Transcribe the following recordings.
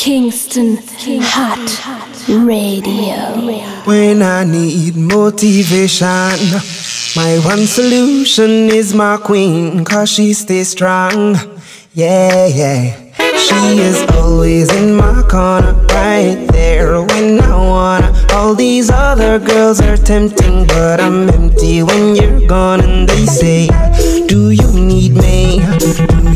Kingston Hot Radio. When I need motivation, my one solution is my queen, cause she stays strong. Yeah, yeah. She is always in my corner, right there when I wanna. All these other girls are tempting, but I'm empty when you're gone. And they say, Do you need me?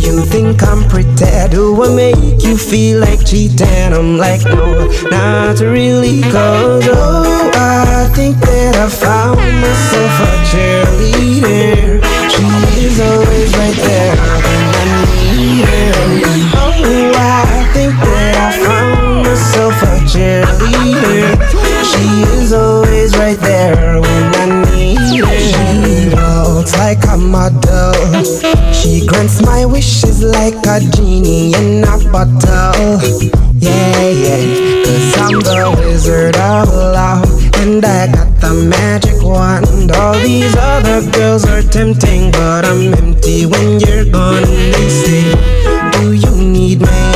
You think I'm pretty? Do I make you feel like cheating? I'm like, No, not really, cause oh, I think that I found myself a cheerleader. She is always right there when I need her. Oh, I think that I found myself a cheerleader. She is always right there when I need her. She looks like a model. She grants my wishes like a genie in a bottle. Yeah, yeah. Cause I'm the wizard of love. And I got the magic wand. All these other girls are tempting, but I'm empty when you're gone. And they say, Do you need me?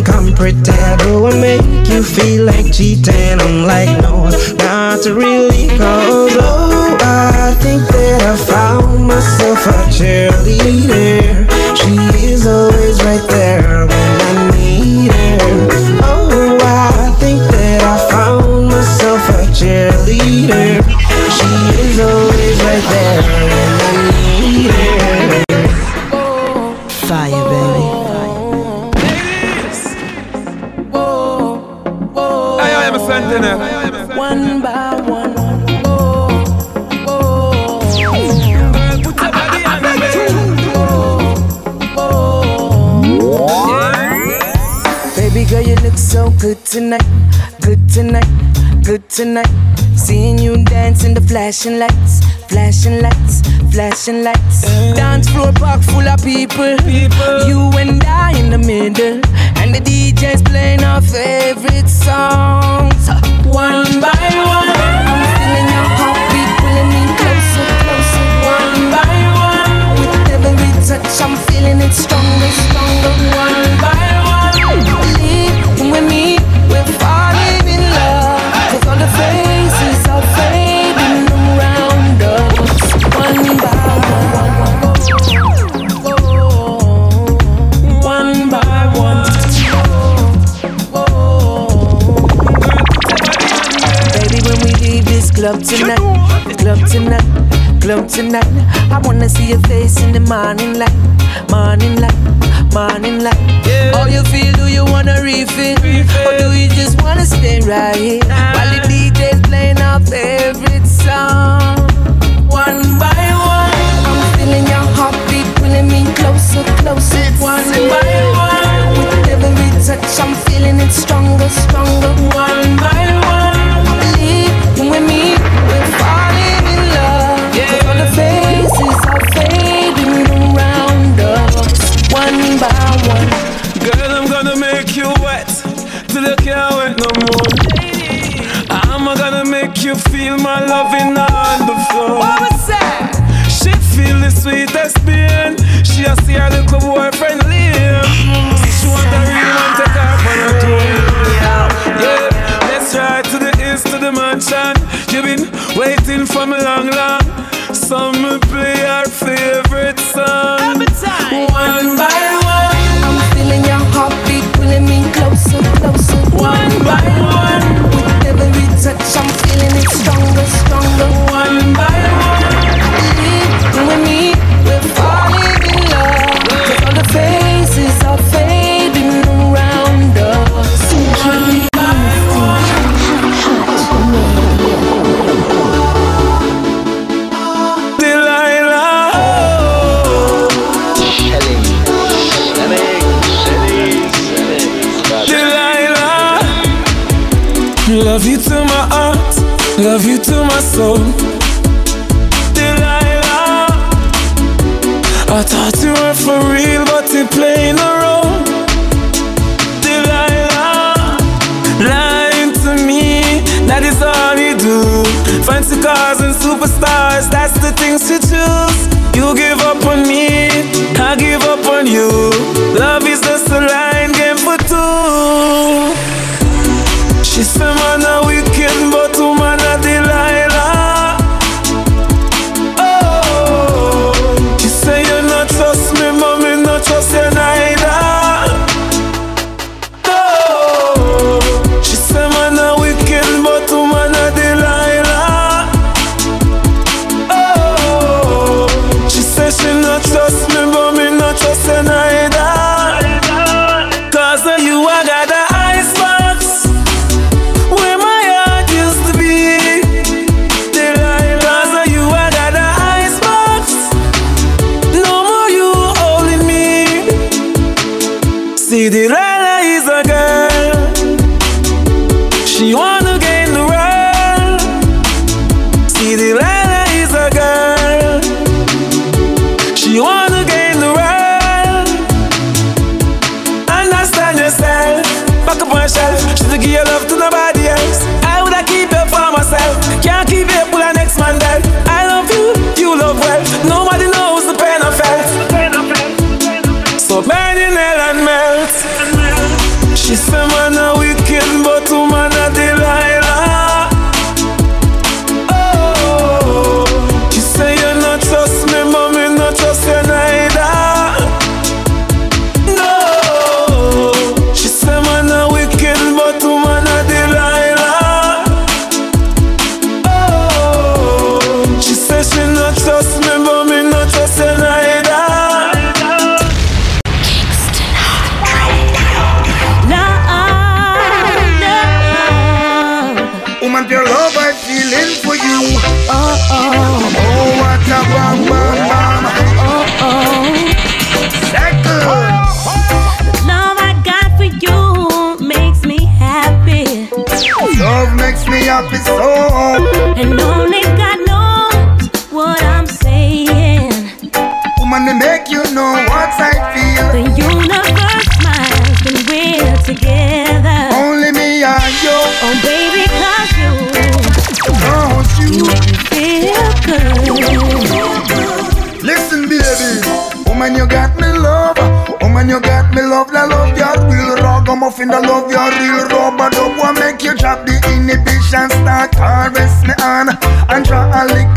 Do you think I'm I make you feel like cheating? I'm like, no, not really. Cause oh, I think that I found myself a cheerleader. She is always right there when I need her. Oh, I think that I found myself a cheerleader. Good tonight. Good tonight. Good tonight. Seeing you dance in the flashing lights. Flashing lights. Flashing lights. Dance floor park full of people. You and I in the middle. And the DJ's playing our favorite songs. One by one. You give up Woman, you got me love. Woman, you got me love. I love your real ragamuffin. I love your real rubber dub. What make you drop the inhibition? Start caress me on. And draw a little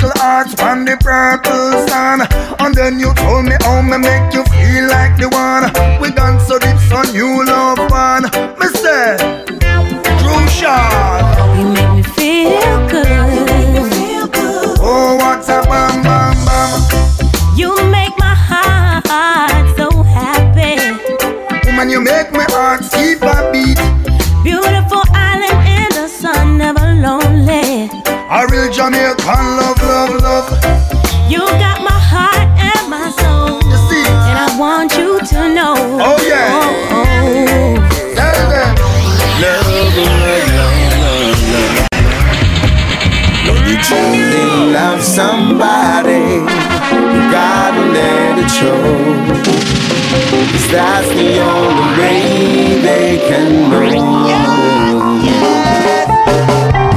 that's the only way they can know.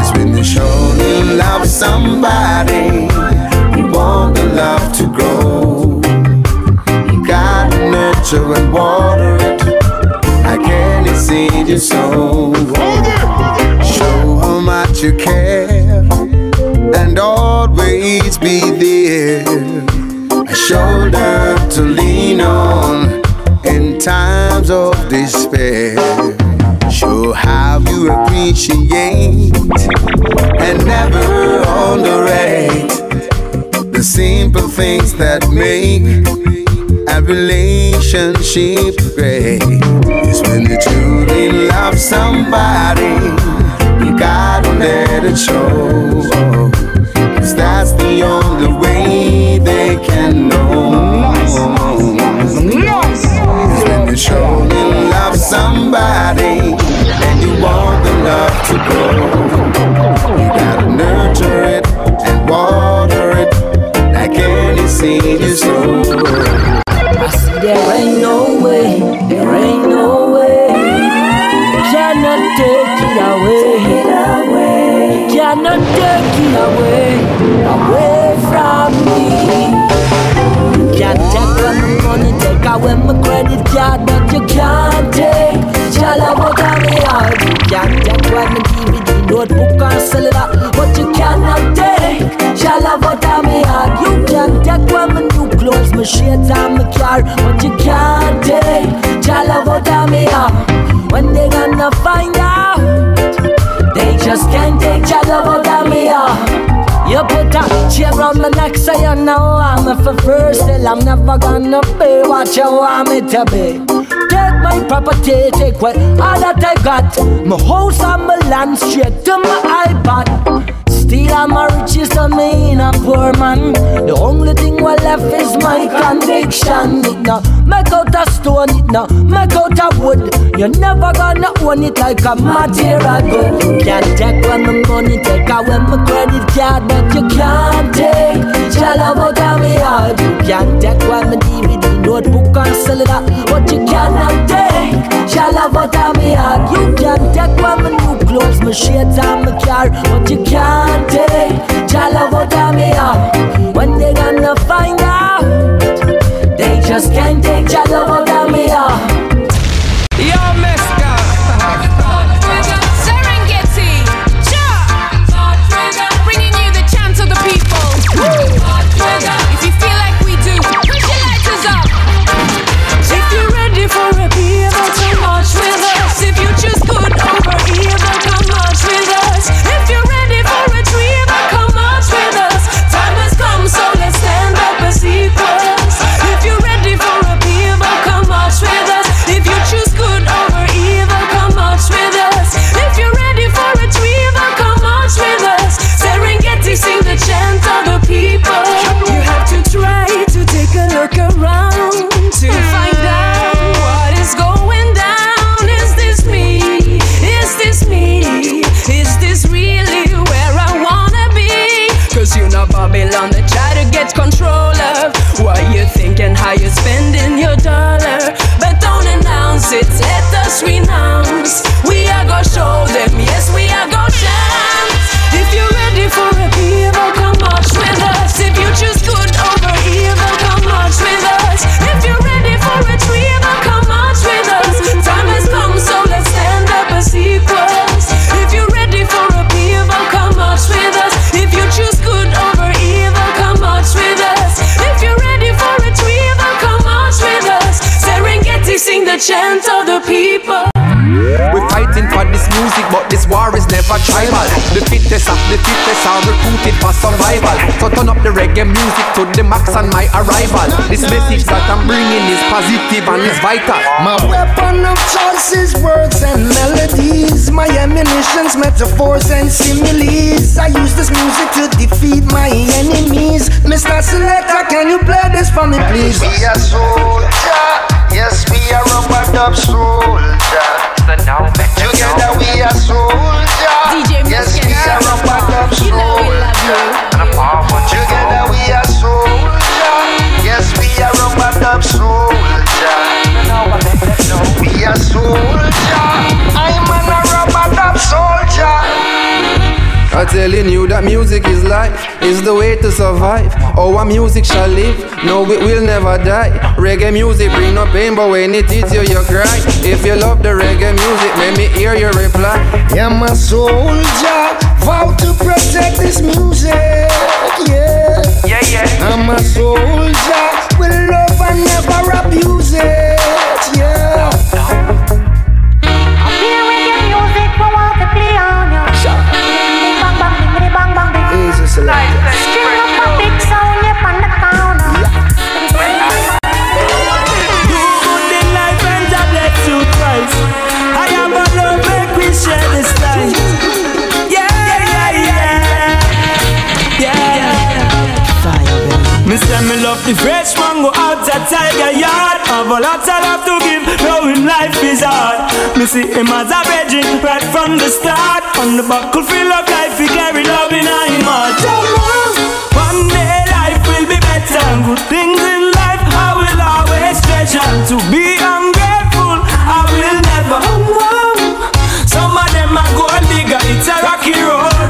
It's when you surely love somebody, you want the love to grow. You gotta nurture and water it like any seed you sow. Show how much you care and always be there. A shoulder to lean on times of despair. Show how you appreciate and never underrate the simple things that make a relationship great. It's when you truly love somebody, you gotta let it show. Somebody and you want the love to grow. You gotta nurture it and water it like any seed you sow. There ain't no way, there ain't no way. Cannot take it away. Cannot take it away, away from me. Can't take away my money, take away my credit card, away my DVD, notebook, or cellular, but you cannot take. Child, I want me out. You can't take away my new clothes, my shades, and my car, but you can't take. Child, I want me out. When they gonna find out? They just can't take child love of me, ah. You put a chair on my neck, so you know I'm a for first. Still, I'm never gonna be what you want me to be. Take my property, take what all that I got. My house and my land straight to my iPad. Still I'm a riches to me in a poor man. The only thing what left is my conviction. It no make out a stone, it no make out a wood. You're never gonna own it like a material good. Can't take when my money, take away my credit card, but you can't take. Child out of me heart. You can't take when my DVD notebook and out, but you cannot take. Child out of me heart. You can't take my new clothes, my shades and my car, but you can't take Jah love out of me heart When they gonna find out They just can't take Jah love out of me heart fittest of the fittest are recruited for survival. So turn up the reggae music to the max on my arrival. This message that I'm bringing is positive and is vital. My weapon of choice is words and melodies. My ammunition's metaphors and similes. I use this music to defeat my enemies. Mr. Selector, can you play this for me, please? We are soldier, yes, we are rubber dub soldier. Together we are soldier, DJ yes, we are rubber dub You know we love soldier. Together we are soldier, yes, we are rubber dub soldier. We are soldier, I'm telling you that music is life, is the way to survive. Oh, Our music shall live, no, it will never die. Reggae music bring no pain, but when it hits you, you cry. If you love the reggae music, let me hear your reply. I'm a soldier, vow to protect this music. Yeah, Yeah, yeah. I'm a soldier, with love and never abuse it. Yeah. Yeah. Me say me love the fresh mango out at Tiger Yard. Have a lot of love to give, knowing life is hard. Me see him as a virgin right from the start. On the buckle feel of life, he carry love in him heart. One day life will be better. Good things in life I will always treasure. To be ungrateful, I will never. Some of them are gold digger, it's a rocky road.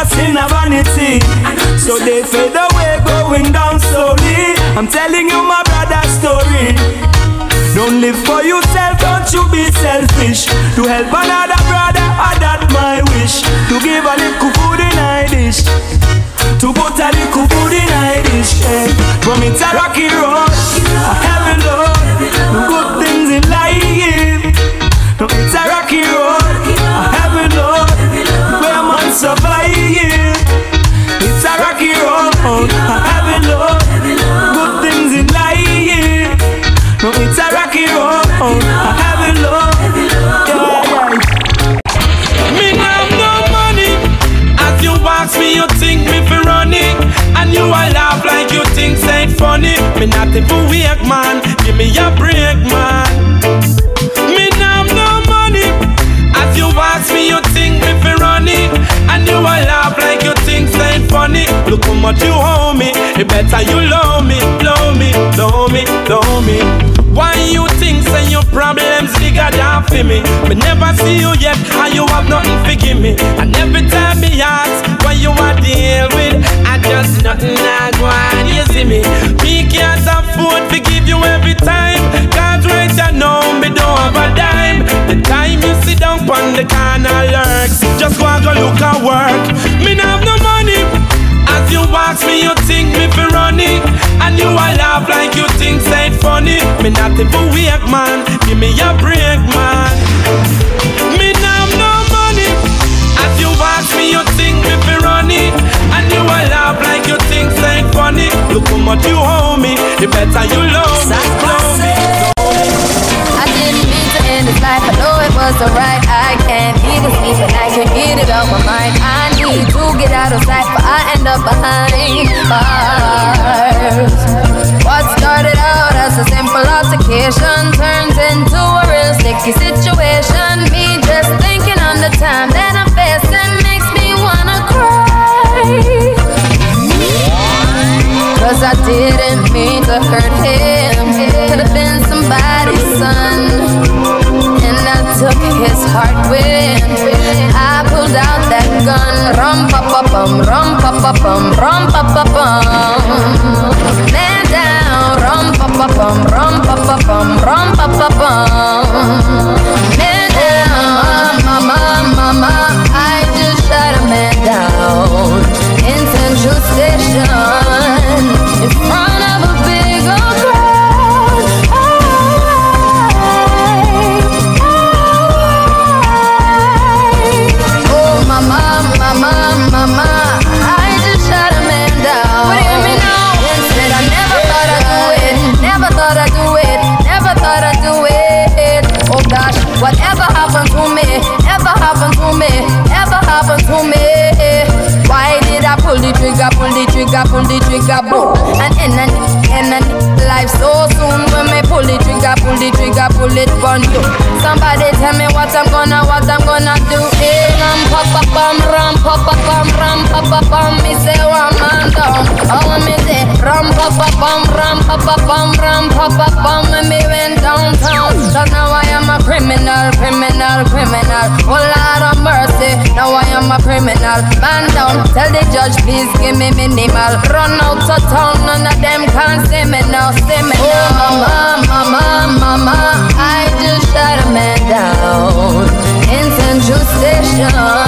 lost in a vanity. So they fade away, going down slowly. I'm telling you my brother's story. Don't live for yourself, don't you be selfish. To help another brother, ah, that my wish. To give a little food in Irish. To put a little food in Irish. dish. From it's a rocky road. It funny. Me not even wake man, give me a break man. Me have no money. As you ask me, you think me fi running, and you a laugh like you think it funny. Look how much you owe me, it better you love me, love me, love me, love me. Why you think say your problems bigger than for me? Me never see you yet, and you have nothing to give me. And every time me ask what you are deal I just nothing I go on. You see me? Me can't afford to give you every time. Cause right you know me don't have a dime. The time you sit down on the corner lurks, just go and go look at work. Me nah have no money. As you ask me, you think me fi running And you a laugh like you think say funny Me not even wake man, give me a break man Me nah have no money As you ask me, you think me fi running you think say it funny Look how much you owe me, it better you love me, love me I didn't mean to this life. I know it was alright. I can't even sleep and I can't get it out my mind. I need to get out of sight, but I end up behind bars. What started me. Run out of town, none of them can see me now, see me. Oh mama, mama, mama, I just shot a man down in Central Station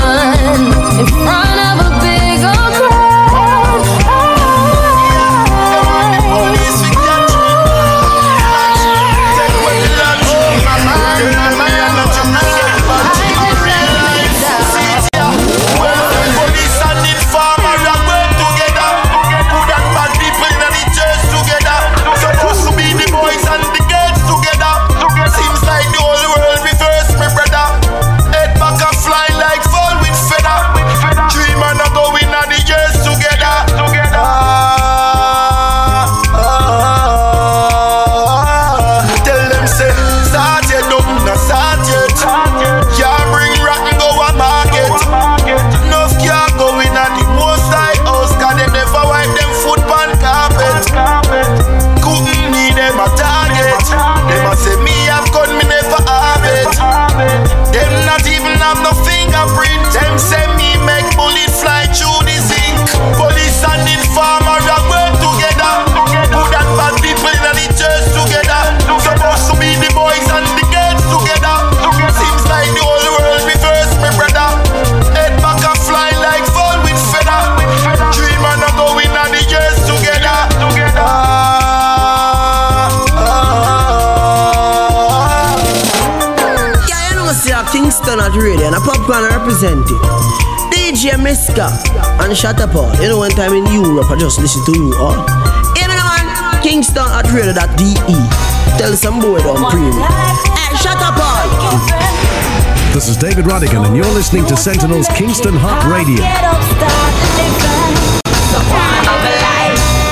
DJ Miska and Shatterpod. Oh. You know one time in Europe I just listen to you all. Hey man, Kingston at radio.de. Tell some boy don't premium. Hey, Shatterpod. Oh. This is David Rodigan, and you're listening to Sentinel's Kingston Hot Radio.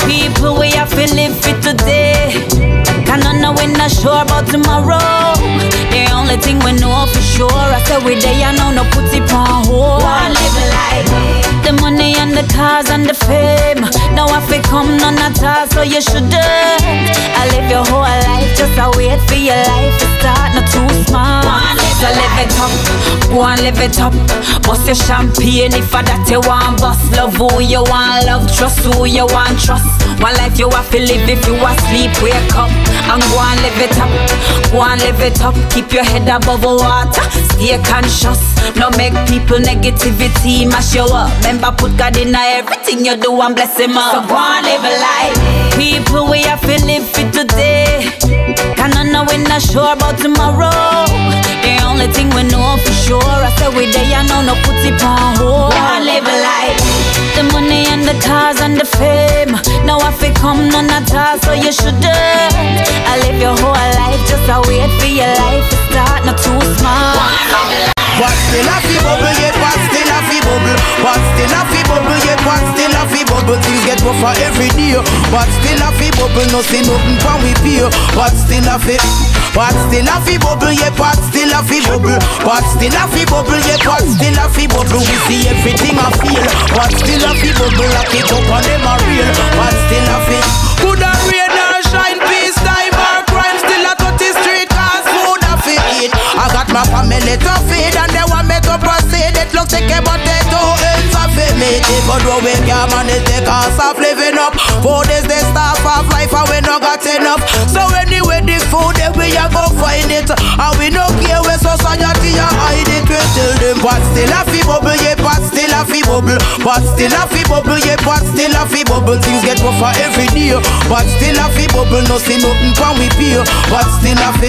People, we have to live for today. Cannot know we're not sure about tomorrow. The only thing we know for sure, I say we day, I know no put it on hold. One live life. The money and the cars and the fame. Now I feel come none at all, so you shouldn't. I live your whole life, just a wait for your life to start, not too small. So live it up, go and live it up. Bust your champagne if I that you want bust. Love who you want, love trust who you want trust. One life you have to live if you asleep, wake up and go and live it up. Go and live it up, keep your head above the water. Stay conscious, no make people negativity mash you up. Remember put God in everything you do and bless him up. So go and live a life. People we have to live for today. Cannot we're not sure about tomorrow. The only thing we know for sure, I say we day, I know no put it on hold. Wanna live a life. The money and the cars and the fame. Now I feel come none at all, so you shouldn't. I live your whole life, just a wait for your life to start, not too small. But still a fi bubble, yeah, but still a fi bubble But still a fi bubble, yeah, but still a fi bubble Things get rougher every day But still a fi bubble, nothing from we pay But still a fi but still a fi bubble, yeah, but still a fi bubble But still a fi bubble, yeah, but still a fi bubble We see everything I feel But still a fi bubble, I keep up on them a real But still a fi Could a rain my family to feed and they want me to proceed. It looks like a potato ends of Me even though we can't manage the cost of living up Food is the staff of life and we no got enough So anyway the food that we a go find it And we no care where society a hide it We tell them but still a fi bubble yeah but still a fi bubble But still a fi bubble yeah but still a fi bubble Things get rougher every day But still a fi bubble no see nothing from we pay But still a fi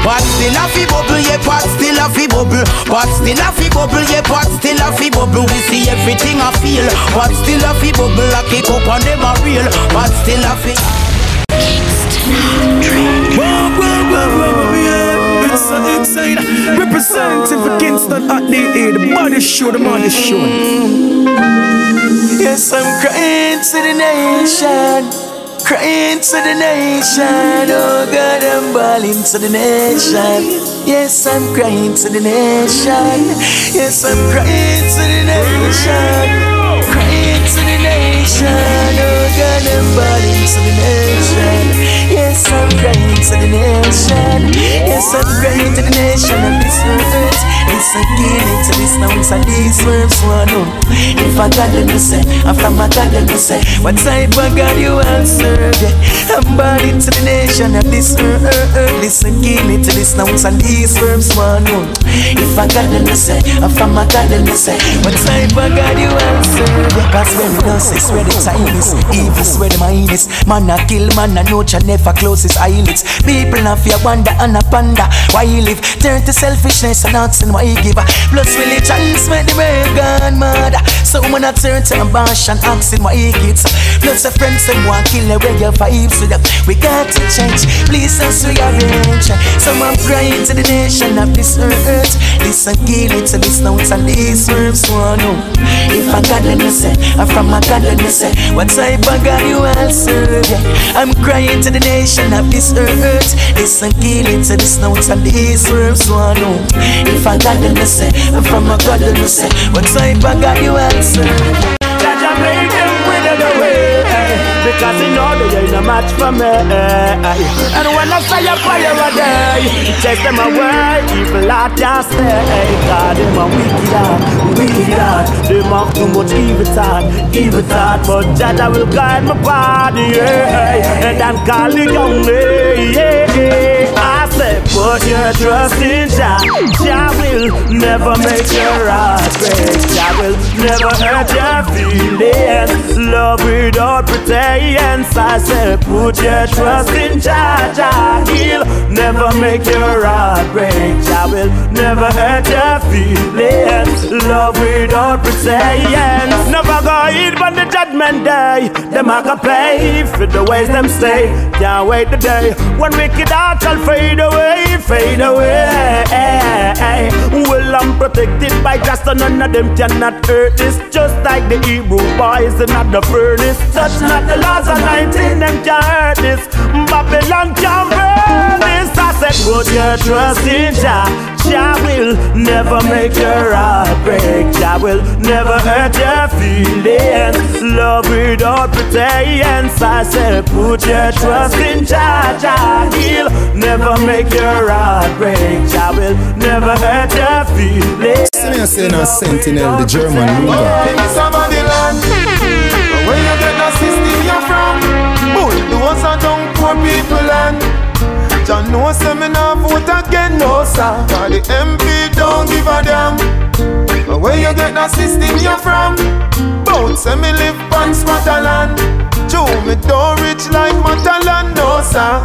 But still a fi bubble yeah but still a fi bubble But still a fi bubble yeah but still a fi bubble We see everything I feel But still a fi bubble I kick up on them a real But still a fi It's so insane. Representing for Kingston at the A, the body show, the money show. Yes, I'm crying to the nation. Crying to the nation. Oh God, I'm bawling to the nation. Yes, I'm crying to the nation. Yes, I'm crying to the nation. Crying to the nation. Oh God, I'm bawling to the nation. Yes, I'm crying to the nation. Yes, I'm crying to the nation of this earth. It's a giving to this now, it's a these words one. If I got them to say, I'm from my God them to say, what type of God you answer? Yeah. I'm bowing to the nation of this earth. Listen, give me to this now, it's a these words one. If I got them to say, I'm from my God them to say, what type of God you answer? Yeah. Cause where we know is where the time is, evil's where the mind is. Man, I kill man, I know cha never close his eyelids. People not fear wonder and a panda. Why you live? Turn to selfishness and asking why you give. Plus religions make the world gone mad. So when I turn to abortion, asking why you kids. Plus a friends them want kill away your vibes with them. We got to change. Please us rearrange. So I'm crying to the nation of this earth. Listen, kill it to this notes and these words one know. If I say, I'm from my God let me say, what type of God you answer? I'm crying to the nation of this earth. Listen, kill it to this notes and these words one know. If I got them to say, I'm from my God me say, what type of God you answer? That I Because in order they ain't a match for me. And when I say a fire a day Chase them away, evil heart can't stay God, them a wicked heart, wicked heart. Them have too much evil thought, evil thought. But Jah will guide my body, yeah. And I'm calling on me, yeah. I put your trust in Jah Jah will never make your heart break. Jah will never hurt your feelings. Love without pretense. I said, put your trust in Jah. Jah heal, never make your heart break. I will never hurt your feelings. Love without pretense. Never go eat on the judgment day. Them I can pay for the ways them stay. Can't wait the day when wicked heart shall fade away, fade away. Well, I'm protected by just none of them cannot hurt this. Just like the Hebrew boys in the furnace. Touch not the laws of 19, them can't hurt this. Babylon can't burn this. I said, put your trust in Jah. Jah will never make your heart break. Jah will never hurt your feelings. Love without pretense. I said, put your trust in Jah. Jah heal, never make your heart break. Jah will never hurt your feelings. Saying a sentinel, the German a Where you get the system you from? Bull, those are down poor people and John know say me nah vote again, no sir. Cause the MP don't give a damn. But where you get the system you from? Bout say me live on Scotland. Joe, me don't rich like Matalan, no sir.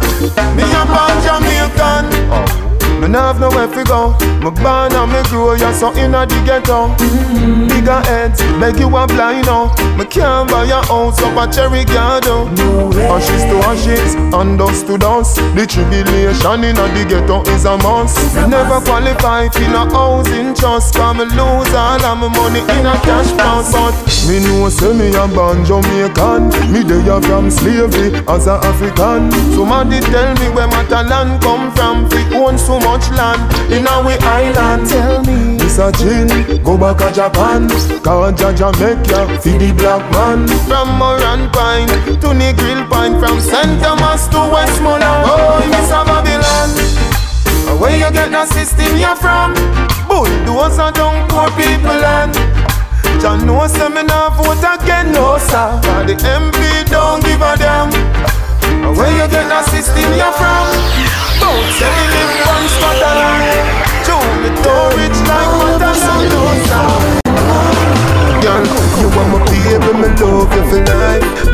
Me a Jamaican. Oh. Me have nowhere fi go. Me born and me grow, ya so inna the ghetto. Mm-hmm. Bigger heads, beg you a blind now. Me can't buy a house up a cherry garden. Ashes to ashes, and dust to dust. The tribulation inna the ghetto is a must. Me never qualify for no housing trust, 'cause me lose all of my money in a cash box. But me know say me a born Jamaican. Me dey a from slavery as a African. Somebody tell me where my talent come from. Fi own so much land in our island. Tell me, this a gin, go back to Japan. Cause Jaja make ya feed the black man. From Morant Pine to the Grill Pine, from St. Thomas to Westmoreland. Oh, Miss Babylon. Where you get the system you from? Bulldozer down poor people and John know say me vote again, no sir. Cause the MP don't give a damn. Where you get the system you from?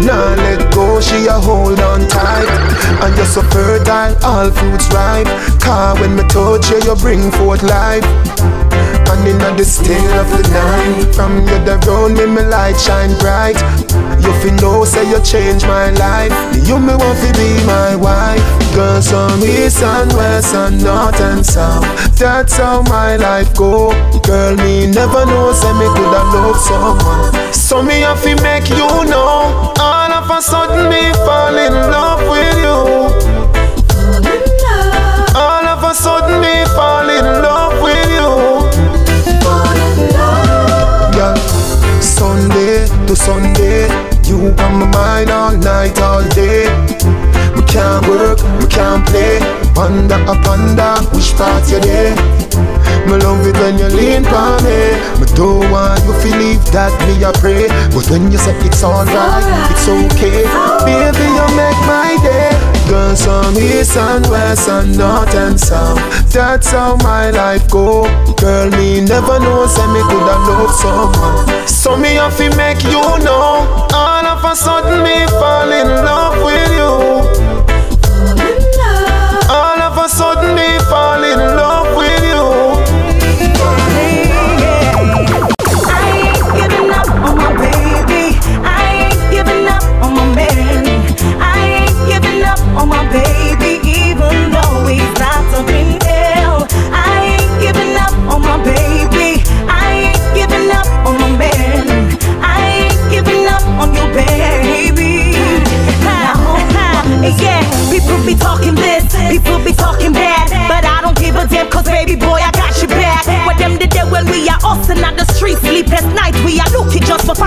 Nah, let go, she a hold on tight. And you're so fertile, all fruits ripe. Car when me touch you, you bring forth life. And in the still of the night, from you the round me, light shine bright. You fi know, say you change my life. You me want fi be my wife. Girls from east and west and north and south. That's how my life go. Girl, me never know, say me coulda love someone. So me have to make you know. All of a sudden me fall in love with you. All of a sudden me fall in love with you. Girl, Sunday to Sunday, you on my mind all night, all day. Can't work, we can't play. Panda a panda, which part you there? Me love it when you lean for me. Me don't want you to leave that me a pray. But when you say it's alright, it's okay. Baby, you make my day. Girls from east and west and north and south. That's how my life go. Girl, me never know, say me coulda love someone. So me have to make you know. All of a sudden me fall in love with you. All of a sudden me fall in love with you.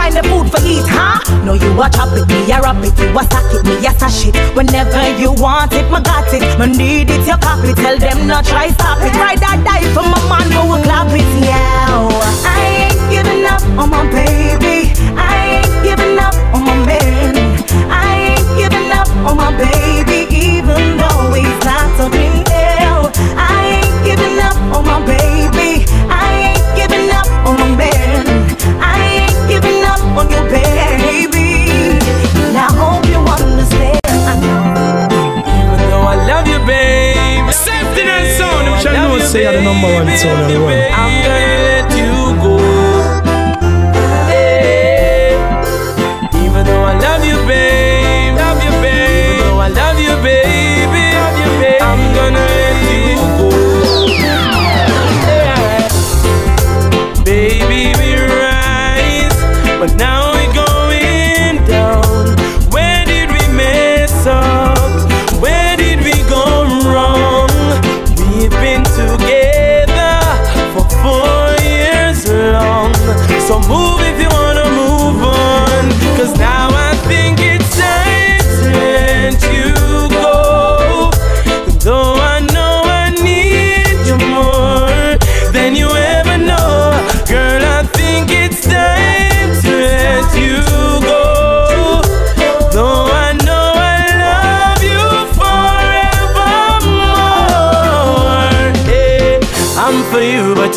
Find the food for eat, huh? No, you a chop it, me a rap it, you a stack it, me a stash it. Whenever you want it, me got it, me need it, you copy. Tell them not try stop it, ride or die for my man, we clap it, yeah. Oh, I ain't giving up on my baby, 那么晚走了。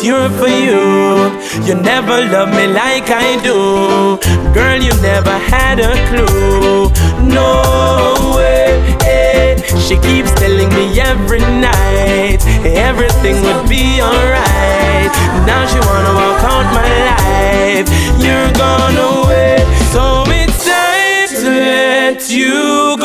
You're for you. You never love me like I do. Girl, you never had a clue. No way. She keeps telling me every night everything would be alright. Now she wanna walk out my life. You're gone away, so it's time to let you go.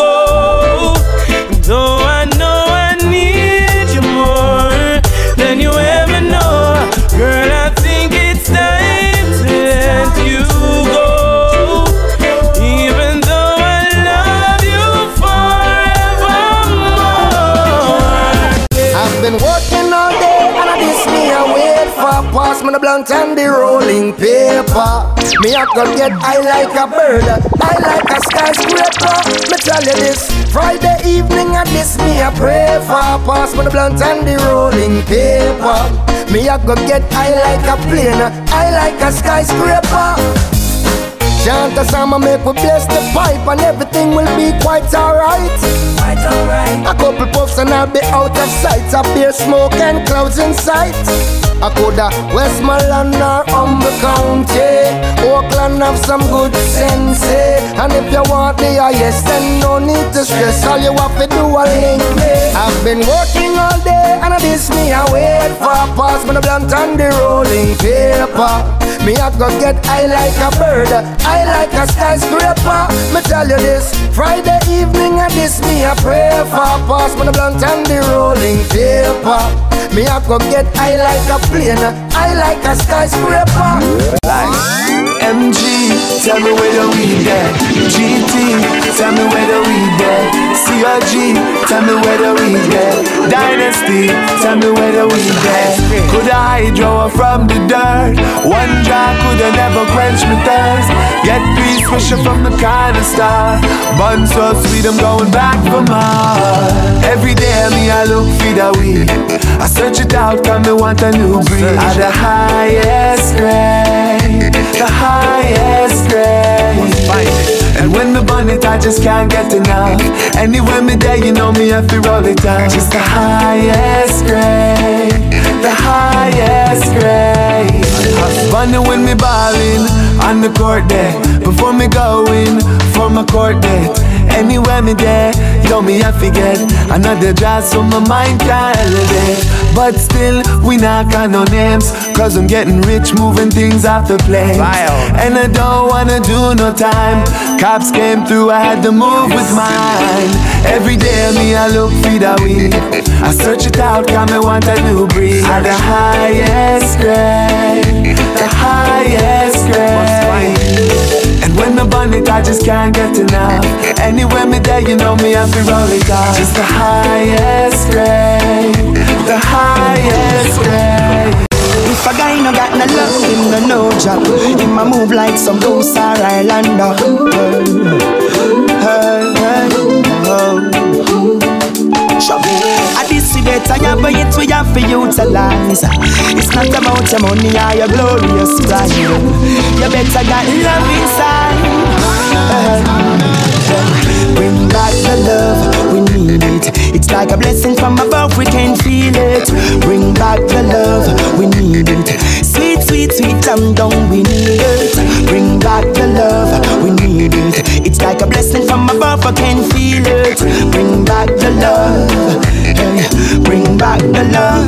Blunt and the rolling paper. Me I could get high like a bird I like a skyscraper. Me tell you this Friday evening at this me I pray for Pass me the blunt and the rolling paper. Me I could get high like a plane I like a skyscraper Chant a song and make we bless the pipe and everything will be quite alright. Quite alright. A couple puffs and I'll be out of sight. A beer smoke and clouds in sight. I coulda Westmoreland or Humble County. Oakland have some good sense. eh. And if you want the highest, then no need to stress. All you have to do is link me. I've been working all day and I this me I wait for a pass me the blunt and the rolling paper. Me I go get high like a bird, I like a skyscraper. Me tell you this, Friday evening and this me I pray for. a Pass me the blunt and the rolling paper. Me I go get high like a plane, I like a skyscraper. MG, tell me where the weed at. GT, tell me where the weed at. CRG, tell me where the weed at. Dynasty, tell me where the weed at. Coulda hydro from the dirt. One drop coulda never quench me thirst. Get three swisher from the kind of star. Bun so sweet, I'm going back for more. Every day me I look for the weed. I search it out, come me want a new breed. At the highest grade, the highest grade. And when me burn it, I just can't get enough. Anywhere me there, you know me have to roll it down. Just the highest grade, the highest grade. Bunny when me ballin' on the court there. Before me going for my court date. Anywhere me there, yo me I forget. Another jazz so my mind can't elevate. But still, we not got no names. Cause I'm getting rich, moving things off the plane And I don't wanna do no time. Cops came through, I had to move with mine. Every day me I look for the weed. I search it out, come me want a new breed. At the highest grade The highest it, I just can't get enough. Anywhere me there, you know me, I feel roll it. Just the highest grade, the highest grade. If a guy no got no love, him no no job. Him a move like some loose or Islander. Hey, hey, oh. At this we better have it, we have to utilize. It's not about your money or your glorious pride. You better got love inside. Uh-huh. Bring back the love, we need it. It's like a blessing from above, we can feel it. Bring back the love, we need it. Sweet, sweet, I'm down, we need it. Bring back the love, we need it. It's like a blessing from above, I can feel it. Bring back the love, hey, bring back the love.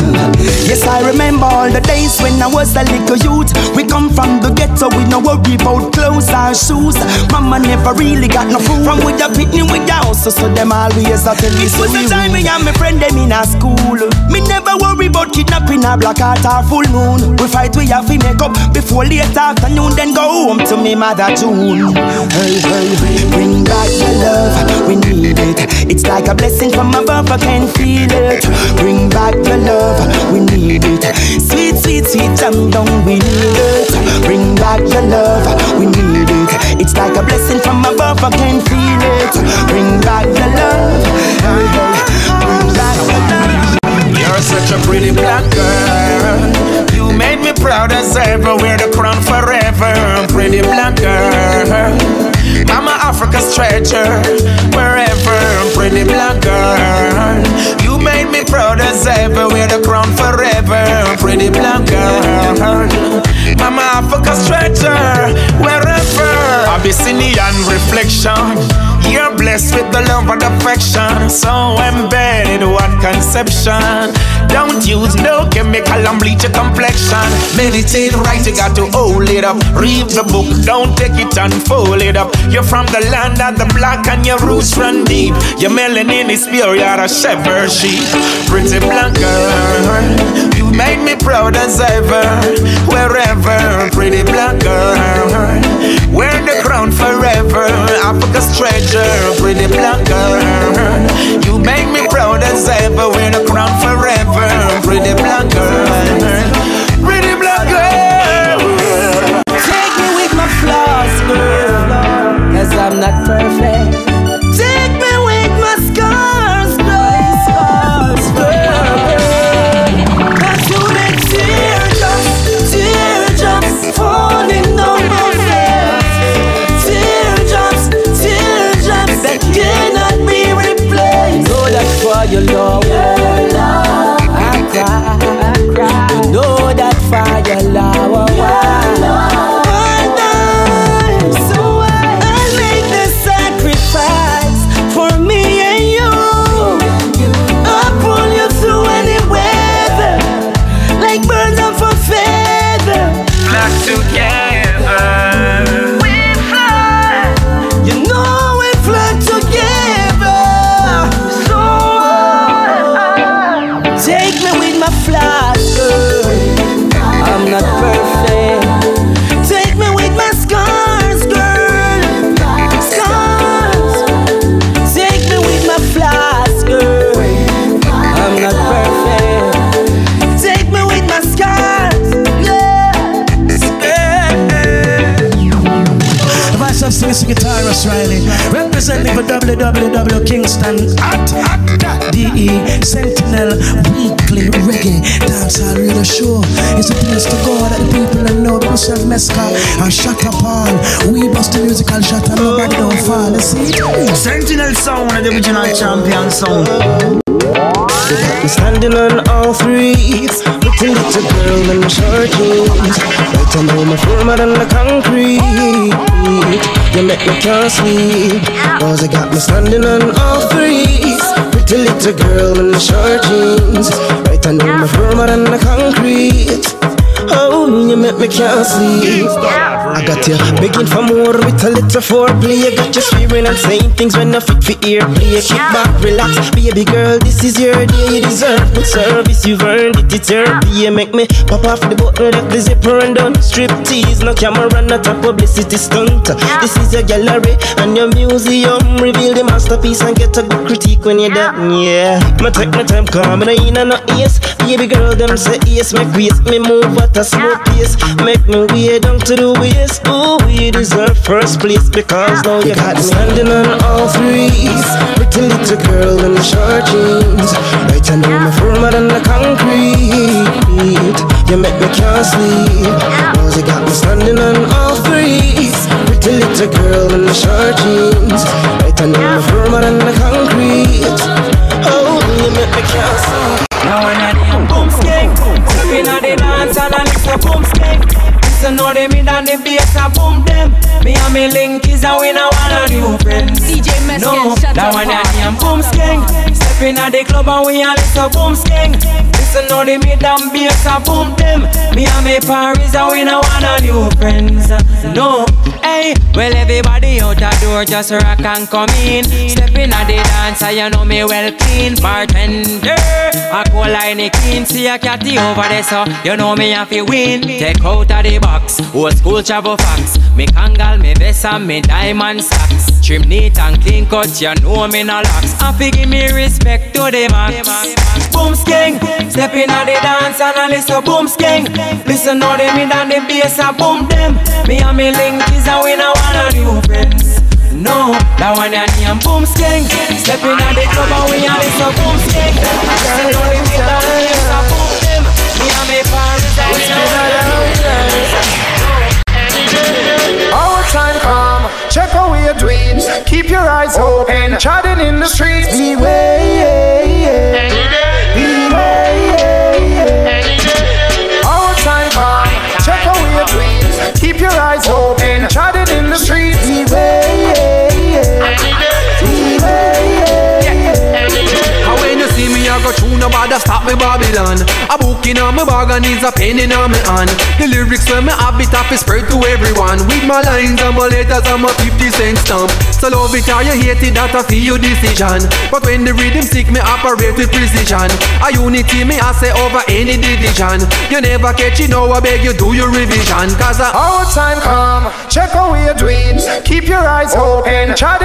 Yes, I remember all the days when I was a little youth. We come from the ghetto, we no worry about clothes or shoes. Mama never really got no food. From with the picnic with the house, so them always a tell me so. It was the time me and my friend them in a school. Me never worry about kidnapping a black heart or full moon. We fight, we have to make up before late afternoon, then go home to me mother tune. Hey, hey, bring back your love, we need it. It's like a blessing from above, I can feel it. Bring back your love, we need it. Sweet, sweet, sweet, jam down, we need it. Bring back your love, we need it. It's like a blessing from above, I can feel it. Bring back your love, hey, hey. bring back your love. You're such a pretty black girl. Proud as ever. Wear the crown forever. Pretty black girl. Mama Africa's treasure. Wherever. Pretty black girl. You made me proud as ever. Wear the crown forever. Pretty black girl. Mama Africa's treasure. Wherever. Abyssinian reflection. You're blessed with the love and affection. So embedded, what conception. Don't use no chemical and bleach your complexion. Meditate right, you got to hold it up. Read the book, don't take it and fold it up. You're from the land of the black and your roots run deep. Your melanin is pure, you're a shepherd sheep. Pretty black girl, you made me proud as ever. Wherever, pretty black girl. Wear the crown forever, Africa's treasure, pretty black girl. You make me proud as ever, wear the crown the original champion me standing on all three With a little girl in the short jeans. Right under my firmer than the concrete. You make me can't sleep Cause they got me standing on all three a little girl in the short jeans. Right under my firmer than the concrete. Oh, you make me can't sleep I got you begging for more. With a little foreplay You got you swearing and saying things when I fit for earplay Kick back, relax, baby girl, this is your day. You deserve good service, you've earned. It, it's your pay Make me pop off the button, lock the zipper and done Strip tease, no camera, not a publicity stunt. This is your gallery and your museum. Reveal the masterpiece and get a good critique when you're done, yeah. Me take my time, come in and no ears Baby girl, them say yes, make waste Me move at a slow pace. Make me way down to the waist Ooh, you deserve first place Because now you got me. standing on all threes Pretty little girl in the short jeans. Right under me firmer than the concrete. You make me can't sleep. Cause you got me standing on all threes Pretty little girl in the short jeans. Right under me firmer than the concrete. Oh, you make me can't sleep. Now when I boom skate, stepping on the dance and I mix a boom skate. Listen how they mid and the bass a boom them. Me and me link is a no want a new friends. DJ Meskin, No, shut that up, one boy. a name boom skeng. Step in at the club and we a listen boom skeng. Listen how they mid and bass a boom them. Me and me Paris a no want a new friends. No, hey, well everybody out the door just rock and come in. Step in at the dance, you know me well clean. Bartender, a cool line clean. See a catty over there, so you know me have to win. Take out of the box, old school travel facts. Me kangal, me vest and me diamond socks. Trim neat and clean cut, you know me no locks. Fi give me respect to the max. Boom skeng, step in at the dance and I listen boom skeng. Listen how they mid and the bass and boom them. Me and me link is a we no want a new friends. No, that one a name boom skeng. Step in at the club and we a listen boom skeng. Listen how they mid and the bass and boom them. Me and me Paris and we no a new friends. Our time come, check out your dreams. Keep your eyes open, chatting in the streets. Beware, beware. Keep your eyes open, chatting in the streets. Beware, go through nobody stop me Babylon. A book in on my bag and is a pen in on my hand. The lyrics when me have it up is spread to everyone. With my lines and my letters and my 50 cent stamp. So love it or you hate it, that a for your decision. But when the rhythm stick, me operate with precision. A unity me I say over any division. You never catch it now, I beg you do your revision. Cause I Our time come, check out your dreams. Keep your eyes open, chatting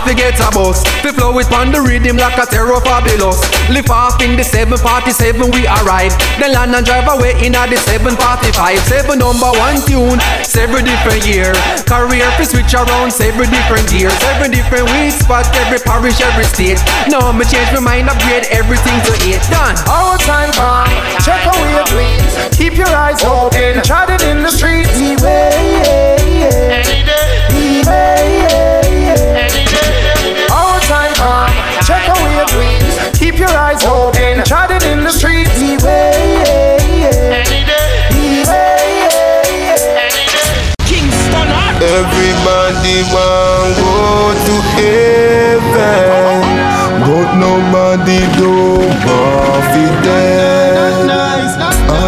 old, me have to get a bus. We flow it on the rhythm like a Terror Fabulous. Lift off in the 747 we arrive. Then land and drive away in a the 745. Seven number one tune, seven different year. Career fi switch around seven different years. Seven different weeks, spot every parish, every state. Now me change my mind, upgrade everything to eight. Done. Our time come, check out your dreams. Keep your eyes open, chatting in the streets. Beware, beware. Check out your dreams. Keep your eyes open, chatting in the streets. Beware, Kingston Everybody want go to heaven, but nobody do want it dead.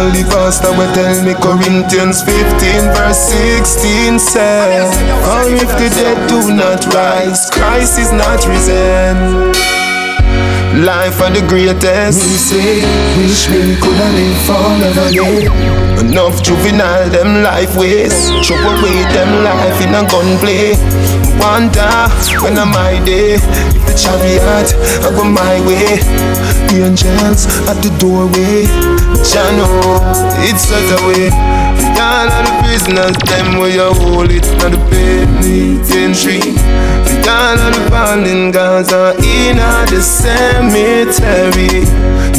All the pastor will tell me Corinthians 15 verse 16 says, Or if the dead do not rise, Christ is not risen. Life are the greatest. Me say, wish me coulda live forever, yeah. Enough juvenile them life ways. Throw away them life in a gunplay. Wonder when am my day? If the chariot I go my way, The angels at the doorway. Jano, it's such a way. All of the prisoners, them where you hold it, not the penitentiary. All of the fallen are in the cemetery.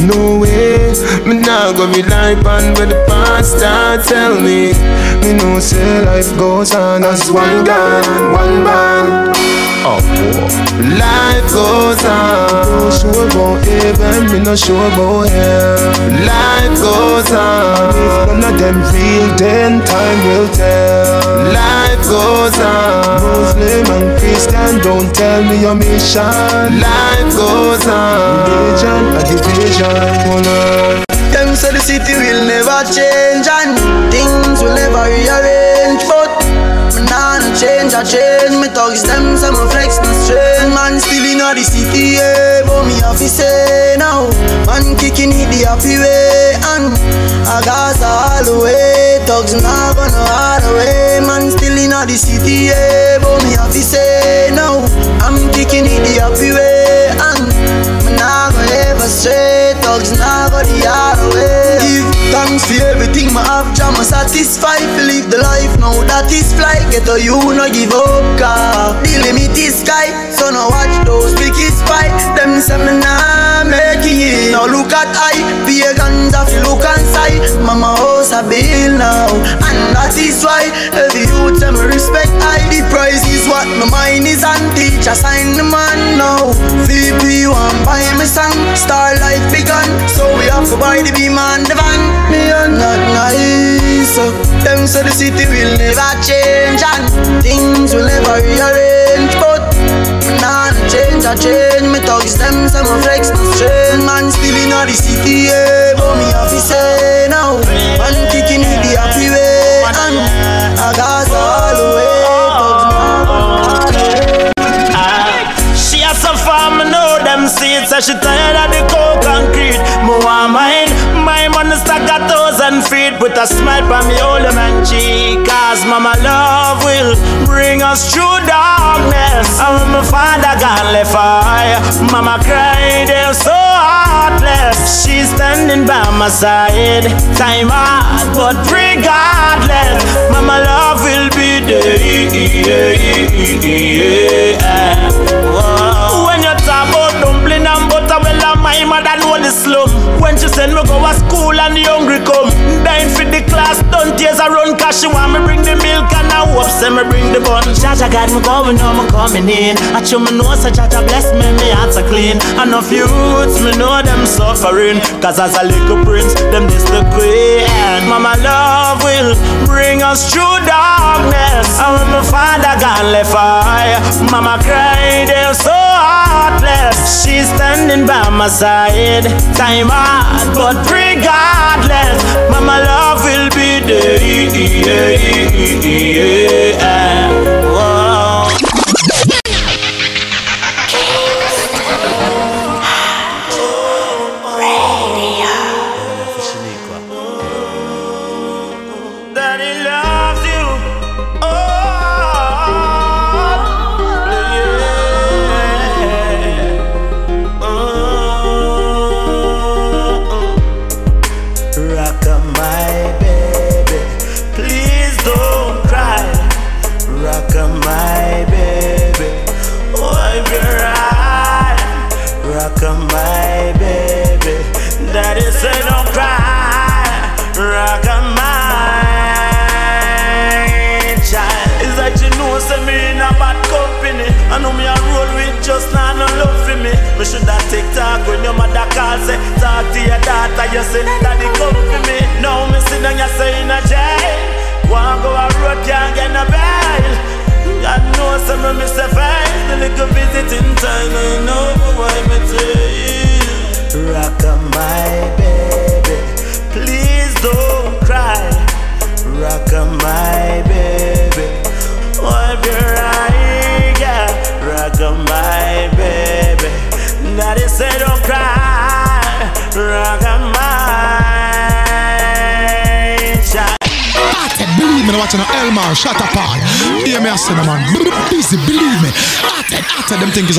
No way, me not go rely on where the pastor tell me. Me know say life goes on as one gun, one band. Oh, Life goes on. No sure about heaven, me no sure about hell. Life goes on. If none of them real, then time will tell. Life goes on. Muslim and Christian, don't tell me your mission. Life goes on. Religion, a division. Them say the city will never change and things will never rearrange, but nah no change, I change. Me thugs them, say me flex no strain. Man still inna the city, yeah, but me have to say now. Man kicking it the happy way and I got all the way. Thugs nah gonna hard away. Man still inna the city, yeah, but me have to say now. I'm kicking it the happy way for everything my have, jam satisfied. To live the life now that is fly. Get a you no give up, car. The limit is sky, so no watch those. Them say me nah make it. Now look at I, pagans have look inside. Mama house a bill now, and that is why every youth them respect I. The price is what my mind is on. Teacher sign the man now. VP one buy me song, star life begun. So we have to buy the beam and the van. Me are not nice. Them say the city will never change and things will never rearrange, but Nah, change, I change Thugs them, some of flex, no strain Man still in the city, yeah But me have to say now Man kicking with the happy way And I got all the way She has some farm, me know them seeds. So she tired of the cold concrete. Me want my feet. Put a smile on me old man cheek. Cause mama love will bring us through darkness. And when my father gone left I, mama cried, they're so heartless. She's standing by my side. Time hard, but regardless, mama love will be there. When you talk about dumpling and butter, well, my mother know the slum. When she send me go to school and the hungry come, tears around, cause she want me bring the milk and I hope say me bring the bun. Jah Jah got me going, know me coming in. I chew me know, so Jah Jah bless me, me heart's are clean. Enough youths, me know them suffering, cause as a little prince, them this the queen. Mama love will bring us through darkness. And when my father gone left I, mama cried, they're so heartless. She's standing by my side. Time hard, but regardless, there.